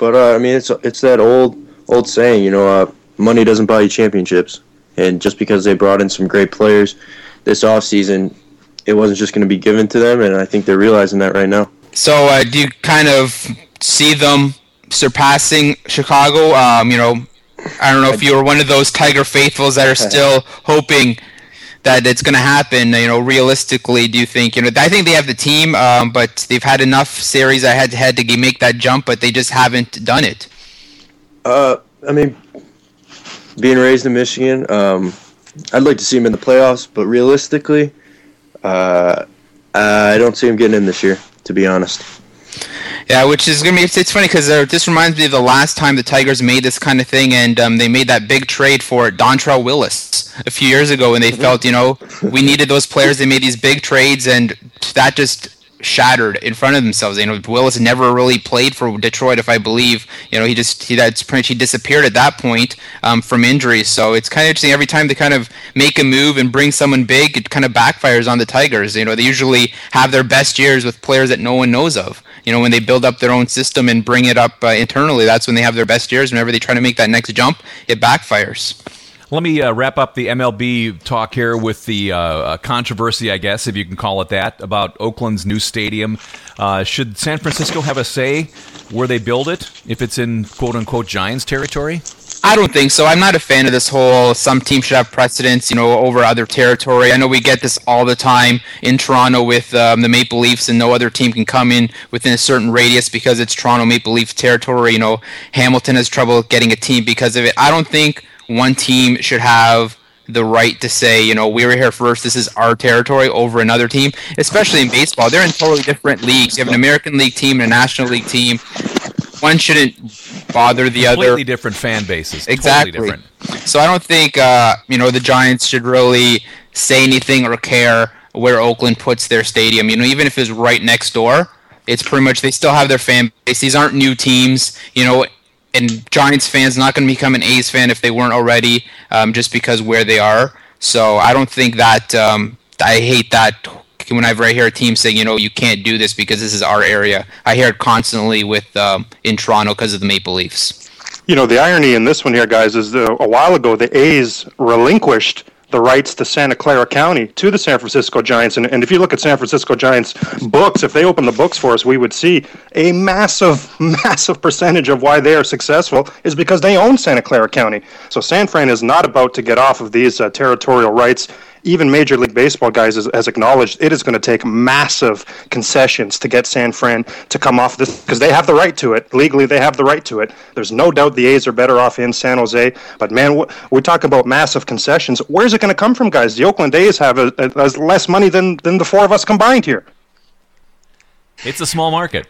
but uh, I mean, it's it's that old old saying, you know, uh, money doesn't buy you championships. And just because they brought in some great players this offseason, it wasn't just going to be given to them, and I think they're realizing that right now. So, uh, do you kind of see them surpassing Chicago? Um, you know, I don't know if you were one of those Tiger faithfuls that are still hoping that it's going to happen. You know, realistically, do you think? You know, I think they have the team, um, but they've had enough series I had to had to make that jump, but they just haven't done it. Uh, I mean, being raised in Michigan, um, I'd like to see him in the playoffs, but realistically, uh, I don't see him getting in this year. To be honest. Yeah, which is gonna be it's, funny because uh, this reminds me of the last time the Tigers made this kind of thing, and um, they made that big trade for Dontrelle Willis a few years ago, and they mm-hmm. felt you know we needed those players. They made these big trades, and that just shattered in front of themselves. You know, Willis never really played for Detroit, if I believe. You know, he just he that's pretty much he disappeared at that point um, from injuries. So it's kind of interesting. Every time they kind of make a move and bring someone big, it kind of backfires on the Tigers. You know, they usually have their best years with players that no one knows of. You know, when they build up their own system and bring it up uh, internally, that's when they have their best years. Whenever they try to make that next jump, it backfires. Let me uh, wrap up the MLB talk here with the uh, uh, controversy, I guess, if you can call it that, about Oakland's new stadium. Uh, should San Francisco have a say where they build it if it's in quote unquote Giants territory? I don't think so. I'm not a fan of this whole some team should have precedence, you know, over other territory. I know we get this all the time in Toronto with um, the Maple Leafs, and no other team can come in within a certain radius because it's Toronto Maple Leaf territory. You know, Hamilton has trouble getting a team because of it. I don't think one team should have the right to say, you know, we were here first. This is our territory over another team, especially in baseball. They're in totally different leagues. You have an American League team and a National League team. One shouldn't bother the Completely other. Completely different fan bases. Exactly. Totally different. So I don't think, uh, you know, the Giants should really say anything or care where Oakland puts their stadium. You know, even if it's right next door, it's pretty much they still have their fan base. These aren't new teams. You know, and Giants fans not going to become an A's fan if they weren't already, um, just because where they are. So I don't think that um, I hate that whenever I hear a team saying, you know, you can't do this because this is our area. I hear it constantly with um, in Toronto because of the Maple Leafs. You know, the irony in this one here, guys, is that a while ago the A's relinquished the rights to Santa Clara County to the San Francisco Giants. And, and if you look at San Francisco Giants books, if they open the books for us, we would see a massive, massive percentage of why they are successful is because they own Santa Clara County. So San Fran is not about to get off of these uh, territorial rights even Major League Baseball guys has, has acknowledged it is going to take massive concessions to get San Fran to come off this because they have the right to it. Legally, they have the right to it. There's no doubt the A's are better off in San Jose. But man, we talk about massive concessions. Where's it going to come from, guys? The Oakland A's have a, a, a less money than, than the four of us combined here. It's a small market.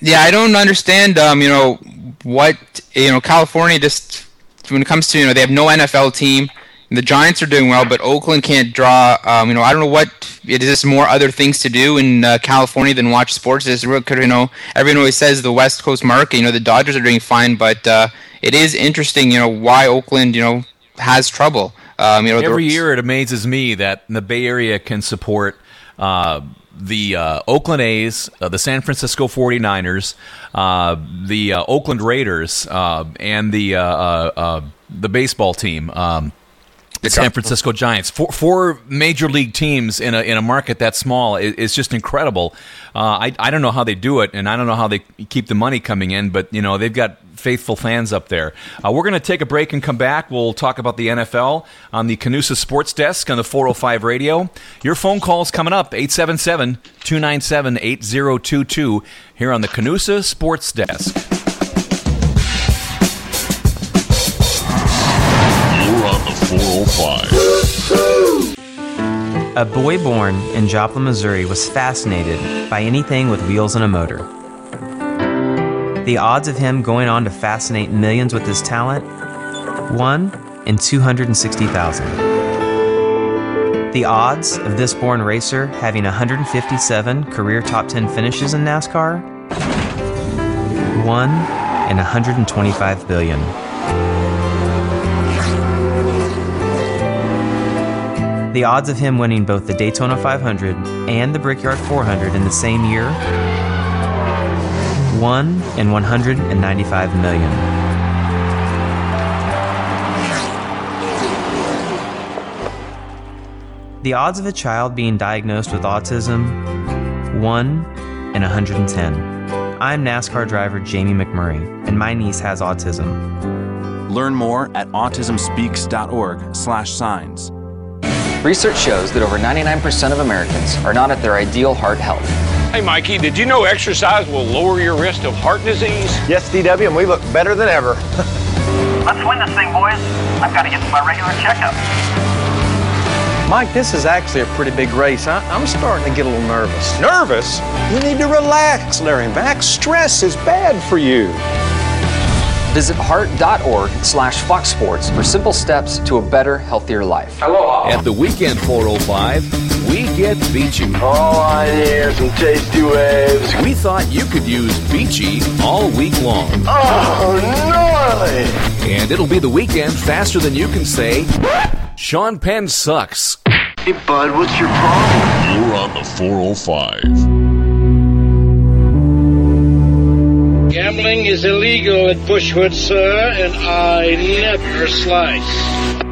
Yeah, I don't understand. Um, you know what? You know, California just when it comes to you know they have no NFL team the Giants are doing well, but Oakland can't draw. Um, you know, I don't know what it is. More other things to do in uh, California than watch sports. Is real. You know, everyone always says the West Coast market. You know, the Dodgers are doing fine, but uh, it is interesting. You know, why Oakland. You know, has trouble. Um, you know, every year it amazes me that the Bay Area can support. Uh, the uh, Oakland A's, uh, the San Francisco 49ers, uh, the uh, Oakland Raiders, uh, and the uh, the baseball team. Um, the San Francisco Giants. Four, four major league teams in a in a market that small is, is just incredible. Uh, I I don't know how they do it, and I don't know how they keep the money coming in, but you know they've got faithful fans up there. Uh, we're going to take a break and come back. We'll talk about the NFL on the Canusa Sports Desk on the 405 radio. Your phone calls coming up 877 297 8022 here on the Canusa Sports Desk. 405. A boy born in Joplin, Missouri was fascinated by anything with wheels and a motor. The odds of him going on to fascinate millions with his talent? 1 in 260,000. The odds of this born racer having 157 career top 10 finishes in NASCAR? 1 in 125 billion. The odds of him winning both the Daytona 500 and the Brickyard 400 in the same year? 1 in 195 million. The odds of a child being diagnosed with autism? 1 in 110. I'm NASCAR driver Jamie McMurray, and my niece has autism. Learn more at autismspeaks.org/signs. Research shows that over 99% of Americans are not at their ideal heart health. Hey, Mikey, did you know exercise will lower your risk of heart disease? Yes, DW, and we look better than ever. Let's win this thing, boys. I've got to get to my regular checkup. Mike, this is actually a pretty big race. I, am starting to get a little nervous. Nervous? You need to relax, Larry Max. Stress is bad for you. Visit heart.org slash Fox Sports for simple steps to a better, healthier life. Aloha. At the Weekend 405, we get Beachy. All I need is some tasty waves. We thought you could use Beachy all week long. Oh, gnarly! And it'll be the weekend faster than you can say, Sean Penn sucks. Hey, bud, what's your problem? You're on the 405. Gambling is illegal at Bushwood, sir, and I never slice.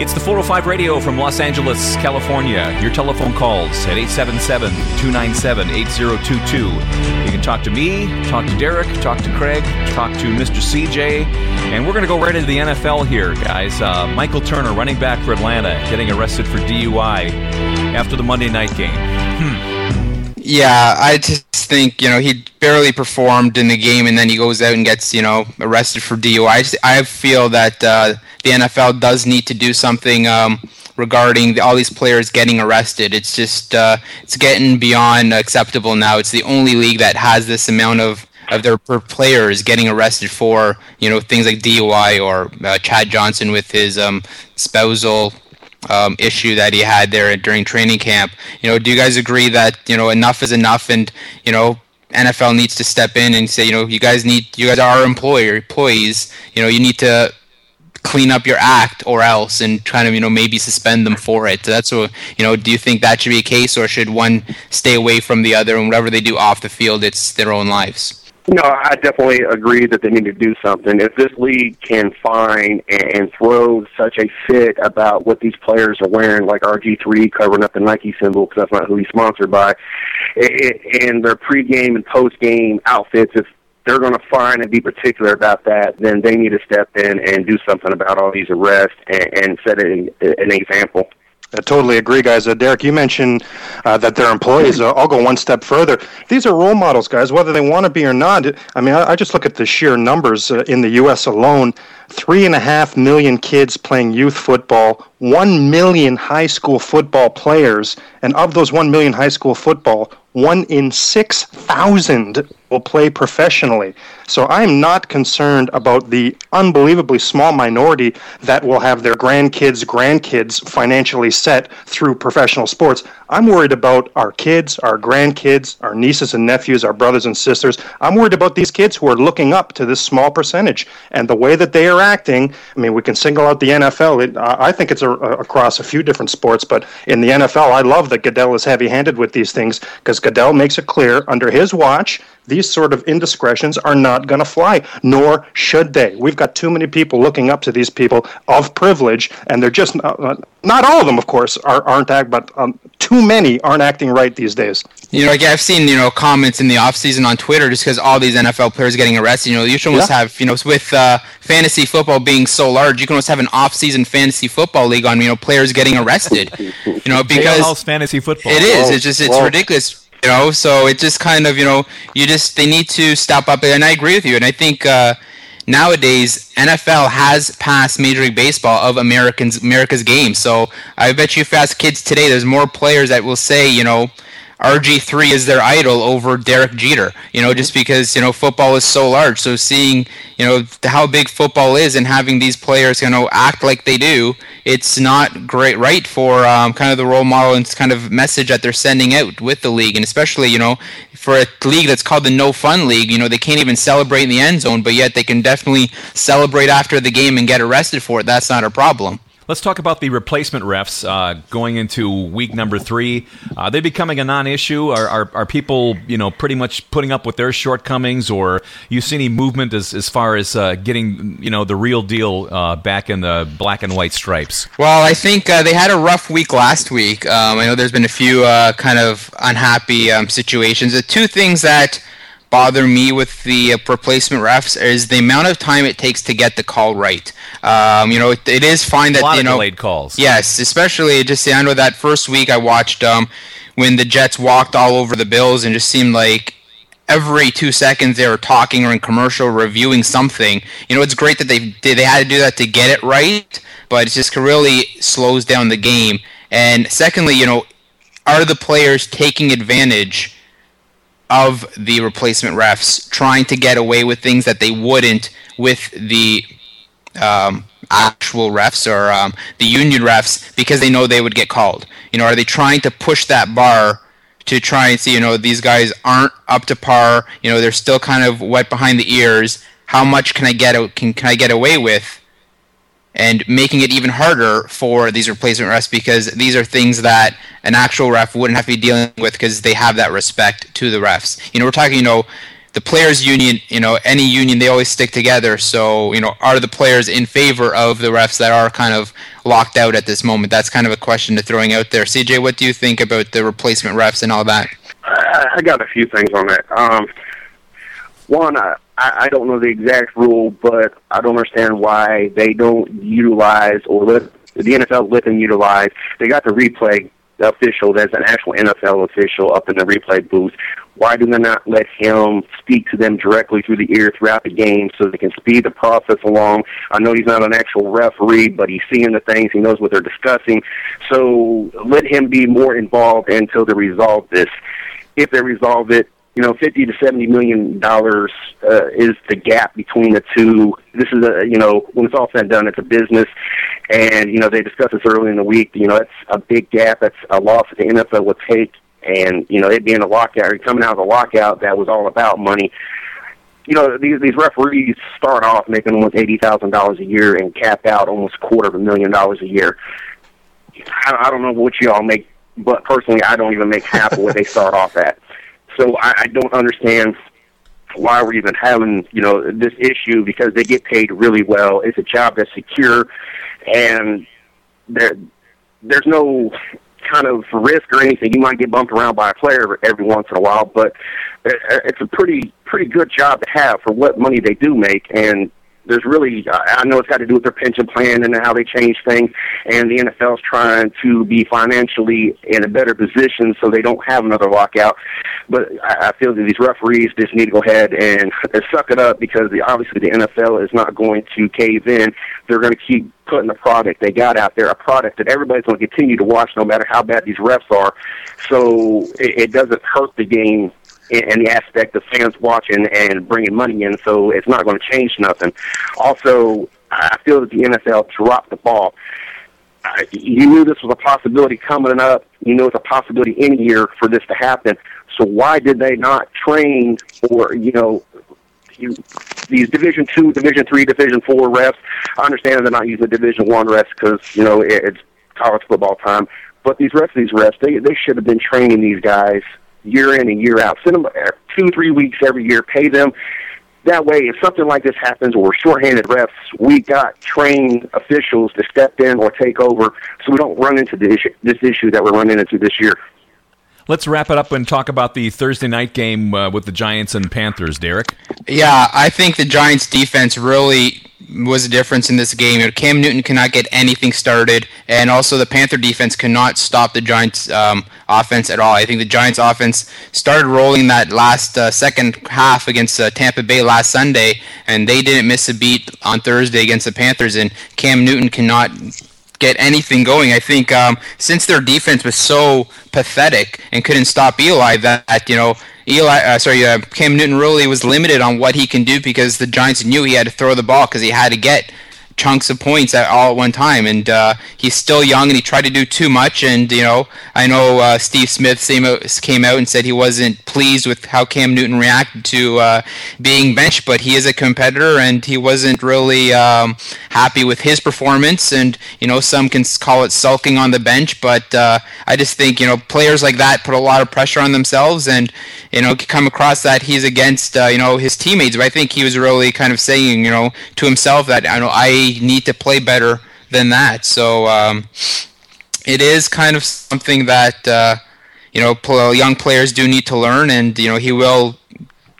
It's the 405 radio from Los Angeles, California. Your telephone calls at 877 297 8022. You can talk to me, talk to Derek, talk to Craig, talk to Mr. CJ. And we're going to go right into the NFL here, guys. Uh, Michael Turner, running back for Atlanta, getting arrested for DUI after the Monday night game. Hmm. Yeah, I just think you know he barely performed in the game, and then he goes out and gets you know arrested for DUI. I, feel that uh, the NFL does need to do something um, regarding the, all these players getting arrested. It's just uh, it's getting beyond acceptable now. It's the only league that has this amount of of their players getting arrested for you know things like DUI or uh, Chad Johnson with his um, spousal um, issue that he had there during training camp. You know, do you guys agree that you know enough is enough, and you know NFL needs to step in and say, you know, you guys need, you guys are employer employees. You know, you need to clean up your act or else, and kind of you know maybe suspend them for it. so That's what you know. Do you think that should be a case, or should one stay away from the other, and whatever they do off the field, it's their own lives? No, I definitely agree that they need to do something. If this league can find and throw such a fit about what these players are wearing, like RG3 covering up the Nike symbol because that's not who he's sponsored by, and their pregame and postgame outfits, if they're going to find and be particular about that, then they need to step in and do something about all these arrests and, and set an, an example. I totally agree, guys. Uh, Derek, you mentioned uh, that they're employees. Uh, I'll go one step further. These are role models, guys, whether they want to be or not. I mean, I, I just look at the sheer numbers uh, in the U.S. alone. Three and a half million kids playing youth football, one million high school football players, and of those one million high school football, one in 6,000 will play professionally. So I'm not concerned about the unbelievably small minority that will have their grandkids' grandkids financially set through professional sports. I'm worried about our kids, our grandkids, our nieces and nephews, our brothers and sisters. I'm worried about these kids who are looking up to this small percentage. And the way that they are acting, I mean, we can single out the NFL. It, I think it's a, a, across a few different sports, but in the NFL, I love that Goodell is heavy handed with these things because Goodell makes it clear under his watch these sort of indiscretions are not going to fly, nor should they. We've got too many people looking up to these people of privilege, and they're just not, uh, not all of them, of course, are, aren't act, but um, too many aren't acting right these days. You know, like I've seen you know comments in the off season on Twitter just because all these NFL players getting arrested. You know, you should almost yeah. have you know with uh, fantasy football being so large, you can almost have an off season fantasy football league on you know players getting arrested. You know, because fantasy football. It is. It's just it's Whoa. ridiculous you know, so it just kind of, you know, you just they need to step up. And I agree with you. And I think uh, nowadays NFL has passed Major League Baseball of Americans America's game. So I bet you, ask kids today, there's more players that will say, you know, RG3 is their idol over Derek Jeter, you know, just because, you know, football is so large. So seeing, you know, how big football is and having these players, you know, act like they do, it's not great, right, for um, kind of the role model and kind of message that they're sending out with the league. And especially, you know, for a league that's called the No Fun League, you know, they can't even celebrate in the end zone, but yet they can definitely celebrate after the game and get arrested for it. That's not a problem. Let's talk about the replacement refs uh, going into week number three. Are uh, they becoming a non-issue? Are, are, are people, you know, pretty much putting up with their shortcomings, or you see any movement as, as far as uh, getting, you know, the real deal uh, back in the black and white stripes? Well, I think uh, they had a rough week last week. Um, I know there's been a few kind of unhappy um, situations. The two things that bother me with the uh, replacement refs is the amount of time it takes to get the call right. Um, you know, it, it is fine that you know delayed calls. Yes, especially just I know that first week I watched um, when the Jets walked all over the Bills and just seemed like every two seconds they were talking or in commercial reviewing something. You know, it's great that they they had to do that to get it right, but it just really slows down the game. And secondly, you know, are the players taking advantage? Of the replacement refs trying to get away with things that they wouldn't with the um, actual refs or um, the union refs because they know they would get called? You know, are they trying to push that bar to try and see, you know, these guys aren't up to par. You know, they're still kind of wet behind the ears. How much can I get can can I get away with? And making it even harder for these replacement refs because these are things that an actual ref wouldn't have to be dealing with because they have that respect to the refs. You know, we're talking, you know, the players union you know any union they always stick together so you know are the players in favor of the refs that are kind of locked out at this moment that's kind of a question to throwing out there cj what do you think about the replacement refs and all that I got a few things on that. Um, one, I, I don't know the exact rule, but I don't understand why they don't utilize or let the NFL let them utilize. They got the replay official that's an actual NFL official up in the replay booth. Why do they not let him speak to them directly through the ear throughout the game so they can speed the process along? I know he's not an actual referee, but he's seeing the things, he knows what they're discussing. So let him be more involved until they resolve this. If they resolve it, you know, fifty to seventy million dollars uh, is the gap between the two. This is a, you know, when it's all said and done, it's a business, and you know they discussed this early in the week. You know, that's a big gap. That's a loss that the NFL would take, and you know, it being a lockout, or coming out of a lockout that was all about money. You know, these these referees start off making almost eighty thousand dollars a year and cap out almost a quarter of a million dollars a year. I, I don't know what you all make, but personally, I don't even make half of what they start off at. So I, I don't understand why we're even having you know this issue because they get paid really well. It's a job that's secure, and there there's no kind of risk or anything. You might get bumped around by a player every once in a while, but uh, it's a pretty pretty good job to have for what money they do make. And there's really, uh, I know it's got to do with their pension plan and how they change things, and the NFL's trying to be financially in a better position so they don't have another lockout. But I feel that these referees just need to go ahead and suck it up because the, obviously the NFL is not going to cave in. They're going to keep putting the product they got out there, a product that everybody's going to continue to watch no matter how bad these refs are. So it, it doesn't hurt the game in the aspect of fans watching and bringing money in, so it's not going to change nothing. Also, I feel that the NFL dropped the ball. Uh, you knew this was a possibility coming up. You knew it's a possibility any year for this to happen. So why did they not train or you know you, these Division two, Division three, Division four refs? I understand they're not using Division one refs because you know it, it's college football time. But these refs, these refs, they they should have been training these guys year in and year out. Send them two, three weeks every year. Pay them. That way, if something like this happens or we're shorthanded refs, we got trained officials to step in or take over, so we don't run into this issue, this issue that we're running into this year. Let's wrap it up and talk about the Thursday night game uh, with the Giants and Panthers, Derek. Yeah, I think the Giants' defense really was a difference in this game. Cam Newton cannot get anything started, and also the Panther defense cannot stop the Giants' um, offense at all. I think the Giants' offense started rolling that last uh, second half against uh, Tampa Bay last Sunday, and they didn't miss a beat on Thursday against the Panthers. And Cam Newton cannot get anything going. I think um, since their defense was so pathetic and couldn't stop Eli, that, that you know Eli, uh, sorry, uh, Cam Newton really was limited on what he can do because the Giants knew he had to throw the ball because he had to get chunks of points at all at one time. And uh, he's still young, and he tried to do too much. And you know, I know uh, Steve Smith came out and said he wasn't pleased with how Cam Newton reacted to uh, being benched, but he is a competitor, and he wasn't really um, happy with his performance. And you know, some can call it sulking on the bench, but uh, I just think you know players like that put a lot of pressure on themselves, and you know, come across that he's against uh, you know his teammates. But I think he was really kind of saying you know to himself that I know I need to play better than that. So um, it is kind of something that uh, you know young players do need to learn, and you know he will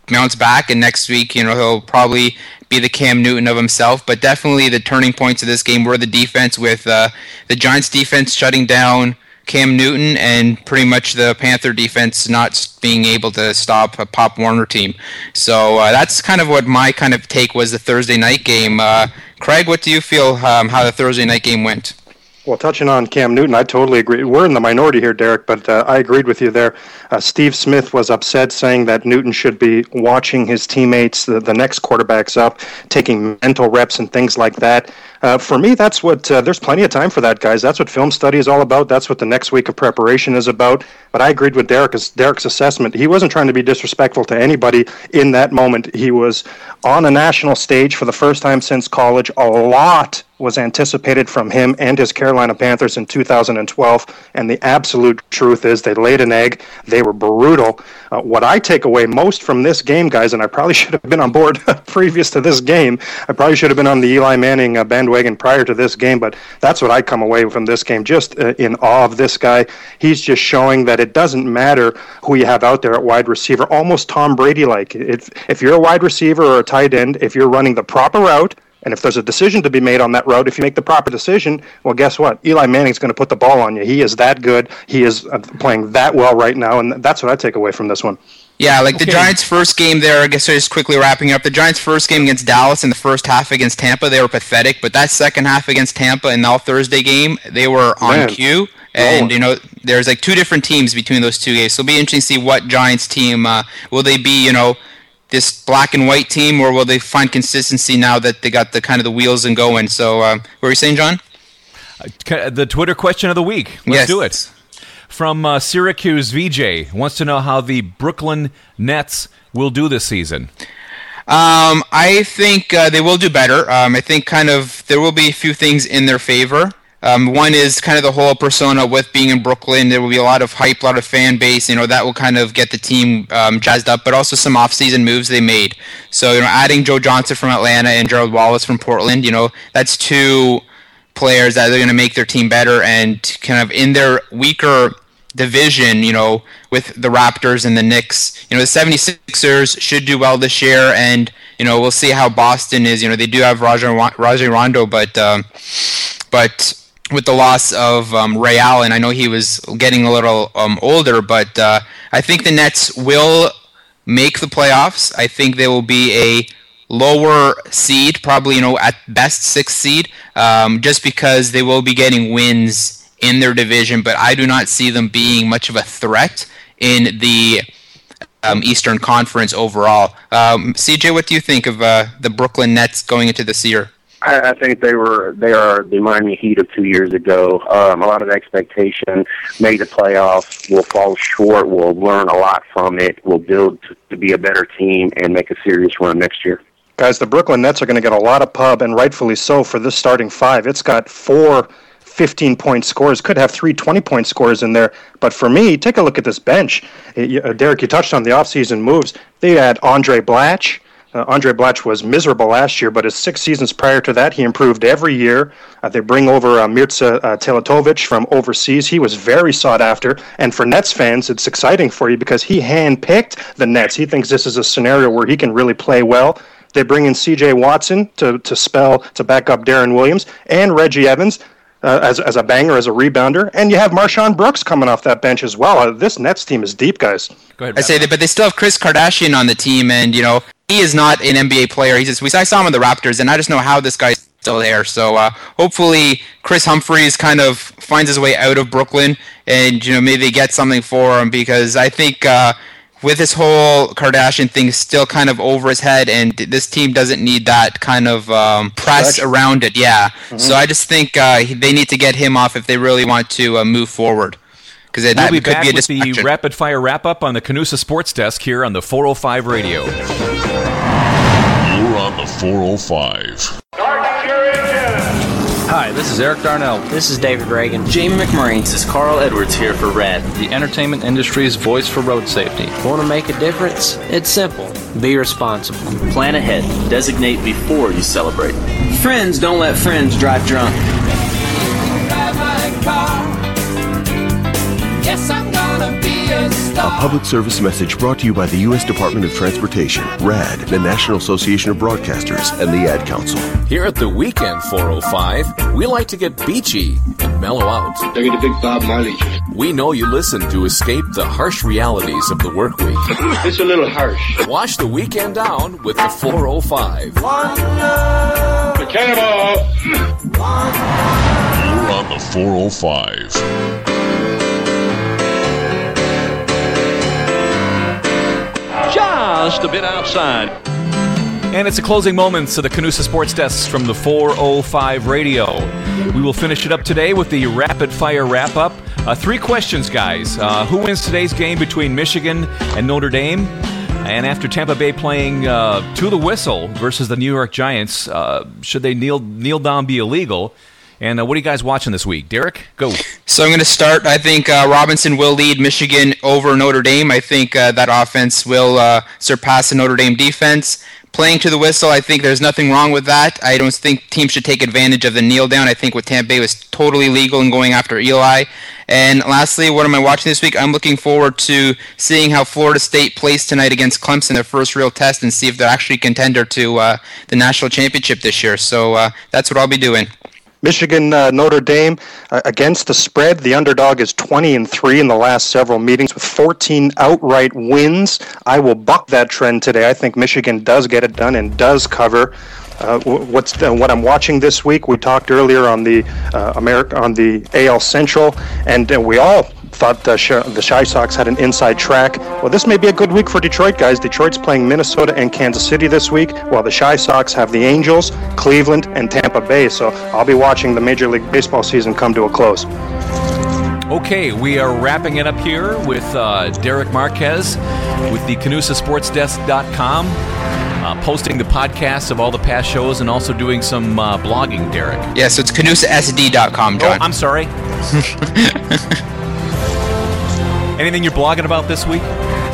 bounce back, and next week you know he'll probably be the Cam Newton of himself. But definitely the turning points of this game were the defense with uh, the Giants defense shutting down. Cam Newton and pretty much the Panther defense not being able to stop a Pop Warner team. So uh, that's kind of what my kind of take was the Thursday night game. Craig, what do you feel um, how the Thursday night game went? Well, touching on Cam Newton, I totally agree. We're in the minority here, Derek, but uh, I agreed with you there. Uh, Steve Smith was upset, saying that Newton should be watching his teammates, the, the next quarterbacks up, taking mental reps and things like that. Uh, for me, that's what uh, there's plenty of time for that, guys. That's what film study is all about. That's what the next week of preparation is about. But I agreed with Derek's Derek's assessment. He wasn't trying to be disrespectful to anybody in that moment. He was on a national stage for the first time since college. A lot was anticipated from him and his Carolina Panthers in 2012. And the absolute truth is they laid an egg. They were brutal. Uh, what I take away most from this game, guys, and I probably should have been on board previous to this game, I probably should have been on the Eli Manning uh, bandwagon prior to this game, but that's what I come away from this game. Just uh, in awe of this guy. He's just showing that it doesn't matter who you have out there at wide receiver, almost Tom Brady like. If, if you're a wide receiver or a tight end, if you're running the proper route, and if there's a decision to be made on that road, if you make the proper decision, well, guess what? Eli Manning's going to put the ball on you. He is that good. He is uh, playing that well right now, and that's what I take away from this one. Yeah, like the Giants' first game there, I guess I just quickly wrapping up. The Giants' first game against Dallas in the first half against Tampa, they were pathetic. But that second half against Tampa in the Thursday game, they were on Man. cue. And, you know, there's like two different teams between those two games. So it'll be interesting to see what Giants team, uh, will they be, you know, this black and white team, or will they find consistency now that they got the kind of the wheels and going? So, uh, what were you saying, John? Uh, The Twitter question of the week. Let's Yes. do it. From uh, Syracuse, VJ wants to know how the Brooklyn Nets will do this season. Um, I think uh, they will do better. Um, I think kind of there will be a few things in their favor. Um, one is kind of the whole persona with being in Brooklyn. There will be a lot of hype, a lot of fan base. You know that will kind of get the team um, jazzed up. But also some off-season moves they made. So you know, adding Joe Johnson from Atlanta and Gerald Wallace from Portland. You know that's two players that are going to make their team better and kind of in their weaker division, you know, with the Raptors and the Knicks. You know, the 76ers should do well this year and, you know, we'll see how Boston is. You know, they do have Rajon Rondo, but um, but with the loss of um, Ray Allen, I know he was getting a little um, older, but uh, I think the Nets will make the playoffs. I think they will be a lower seed, probably you know at best sixth seed, um, just because they will be getting wins in their division. But I do not see them being much of a threat in the um, Eastern Conference overall. Um, CJ, what do you think of uh, the Brooklyn Nets going into this year? I, I think they were they are the Miami Heat of two years ago. Um, a lot of expectation, made the playoffs, will fall short. We'll learn a lot from it. We'll build to, to be a better team and make a serious run next year. Guys, the Brooklyn Nets are going to get a lot of pub, and rightfully so, for this starting five. It's got four 15 point scores, could have three 20 point scores in there. But for me, take a look at this bench. Derek, you touched on the offseason moves. They had Andray Blatche. Uh, Andray Blatche was miserable last year, but his six seasons prior to that, he improved every year. Uh, they bring over uh, Mirza uh, Teletovic from overseas. He was very sought after. And for Nets fans, it's exciting for you because he handpicked the Nets. He thinks this is a scenario where he can really play well. They bring in C.J. Watson to, to spell to back up Deron Williams and Reggie Evans uh, as, as a banger, as a rebounder, and you have MarShon Brooks coming off that bench as well. Uh, this Nets team is deep, guys. Go ahead. I say that, but they still have Chris Kardashian on the team, and you know he is not an NBA player. He's just we I saw him in the Raptors, and I just know how this guy's still there. So uh, hopefully Kris Humphries kind of finds his way out of Brooklyn, and you know maybe get something for him because I think. Uh, with this whole Kardashian thing still kind of over his head, and this team doesn't need that kind of um, press Pressure. around it. Yeah. Mhm. So I just think uh, they need to get him off if they really want to uh, move forward. Because We'll be could back be a with the rapid fire wrap up on the Canusa Sports Desk here on the 405 Radio. You're on the 405. Hi, this is Erik Darnell. This is David Ragan. Jamie McMurray. This is Carl Edwards here for RED, the entertainment industry's voice for road safety. Want to make a difference? It's simple. Be responsible. Plan ahead. Designate before you celebrate. Friends don't let friends drive drunk. Yes, I'm gonna be a A public service message brought to you by the U.S. Department of Transportation, RADD, the National Association of Broadcasters, and the Ad Council. Here at the Weekend 405, we like to get beachy and mellow out. I get a big Bob Marley. We know you listen to escape the harsh realities of the work week. it's a little harsh. Wash the weekend down with the 405. One love, Cannonball! You're on the 405. Just a bit outside. And it's the closing moments of the Canusa Sports Desk from the 405 radio. We will finish it up today with the rapid fire wrap up. Uh, three questions, guys. Uh, who wins today's game between Michigan and Notre Dame? And after Tampa Bay playing uh, to the whistle versus the New York Giants, uh, should they kneel kneel down be illegal? And uh, what are you guys watching this week? Derek, go. So I'm going to start. I think uh, Robinson will lead Michigan over Notre Dame. I think uh, that offense will uh, surpass the Notre Dame defense. Playing to the whistle, I think there's nothing wrong with that. I don't think teams should take advantage of the kneel down. I think what Tampa Bay was totally legal in going after Eli. And lastly, what am I watching this week? I'm looking forward to seeing how Florida State plays tonight against Clemson, their first real test, and see if they're actually contender to uh, the national championship this year. So uh, that's what I'll be doing. Michigan uh, Notre Dame uh, against the spread. The underdog is 20 and 3 in the last several meetings with 14 outright wins. I will buck that trend today. I think Michigan does get it done and does cover. Uh, what's uh, what I'm watching this week? We talked earlier on the uh, America on the AL Central, and uh, we all thought the, Sh- the Chi Sox had an inside track. Well, this may be a good week for Detroit, guys. Detroit's playing Minnesota and Kansas City this week, while the Chi Sox have the Angels, Cleveland, and Tampa Bay. So I'll be watching the Major League Baseball season come to a close. Okay, we are wrapping it up here with uh, Derek Marquez with the CanusaSportsDesk.com, uh, posting the podcasts of all the past shows and also doing some uh, blogging, Derek. Yes, yeah, so it's CanusaSD.com, John. Oh, I'm sorry. Anything you're blogging about this week?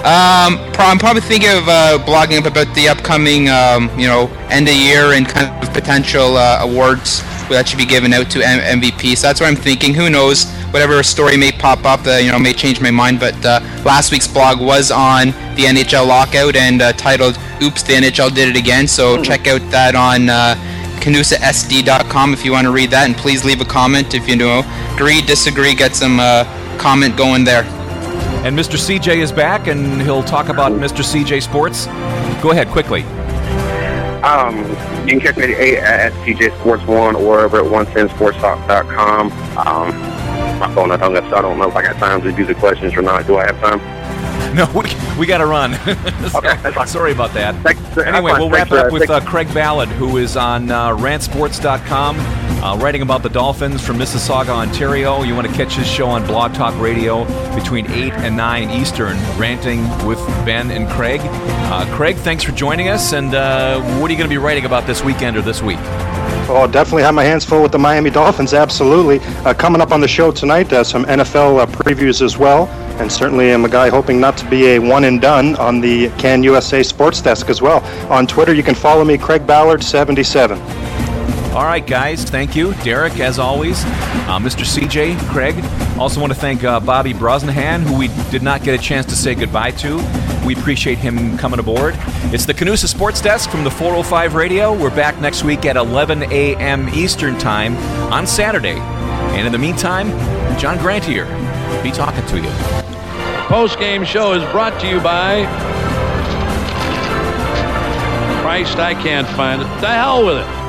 Um, I'm probably thinking of uh, blogging about the upcoming, um, you know, end of year and kind of potential uh, awards that should be given out to M- MVP. So that's what I'm thinking. Who knows? Whatever story may pop up, uh, you know, may change my mind. But uh, last week's blog was on the NHL lockout and uh, titled "Oops, the NHL did it again." So check out that on. Uh, CanusaSD.com if you want to read that, and please leave a comment if you know agree, disagree, get some uh, comment going there. And Mr. CJ is back, and he'll talk about Mr. CJ Sports. Go ahead, quickly. Um, you can catch me at, CJ Sports One or over at OneTenSportsTalk.com. Um, my phone is hung up, so I don't know if I got time to do the questions or not. Do I have time? No, we, we got to run. so, okay, sorry about that. Thanks, anyway, we'll wrap Thanks, it up with uh. Craig Ballard, who is on uh, rantsports.com, uh, writing about the Dolphins from Mississauga, Ontario. You want to catch his show on Blog Talk Radio between 8 and 9 Eastern, ranting with Ben and Craig. Uh, Craig, thanks for joining us. And uh, what are you going to be writing about this weekend or this week? Oh, definitely have my hands full with the Miami Dolphins. Absolutely. Uh, coming up on the show tonight, uh, some NFL uh, previews as well, and certainly am a guy hoping not to be a one and done on the Canusa Sports Desk as well. On Twitter, you can follow me, Craig Ballard, 77. All right, guys. Thank you, Derek, as always. Uh, Mr. CJ, Craig. Also want to thank uh, Bobby Brosnahan, who we did not get a chance to say goodbye to. We appreciate him coming aboard. It's the Canusa Sports Desk from the 405 Radio. We're back next week at 11 a.m. Eastern Time on Saturday. And in the meantime, John Grant here. Be talking to you. Post game show is brought to you by. Christ, I can't find it. The hell with it.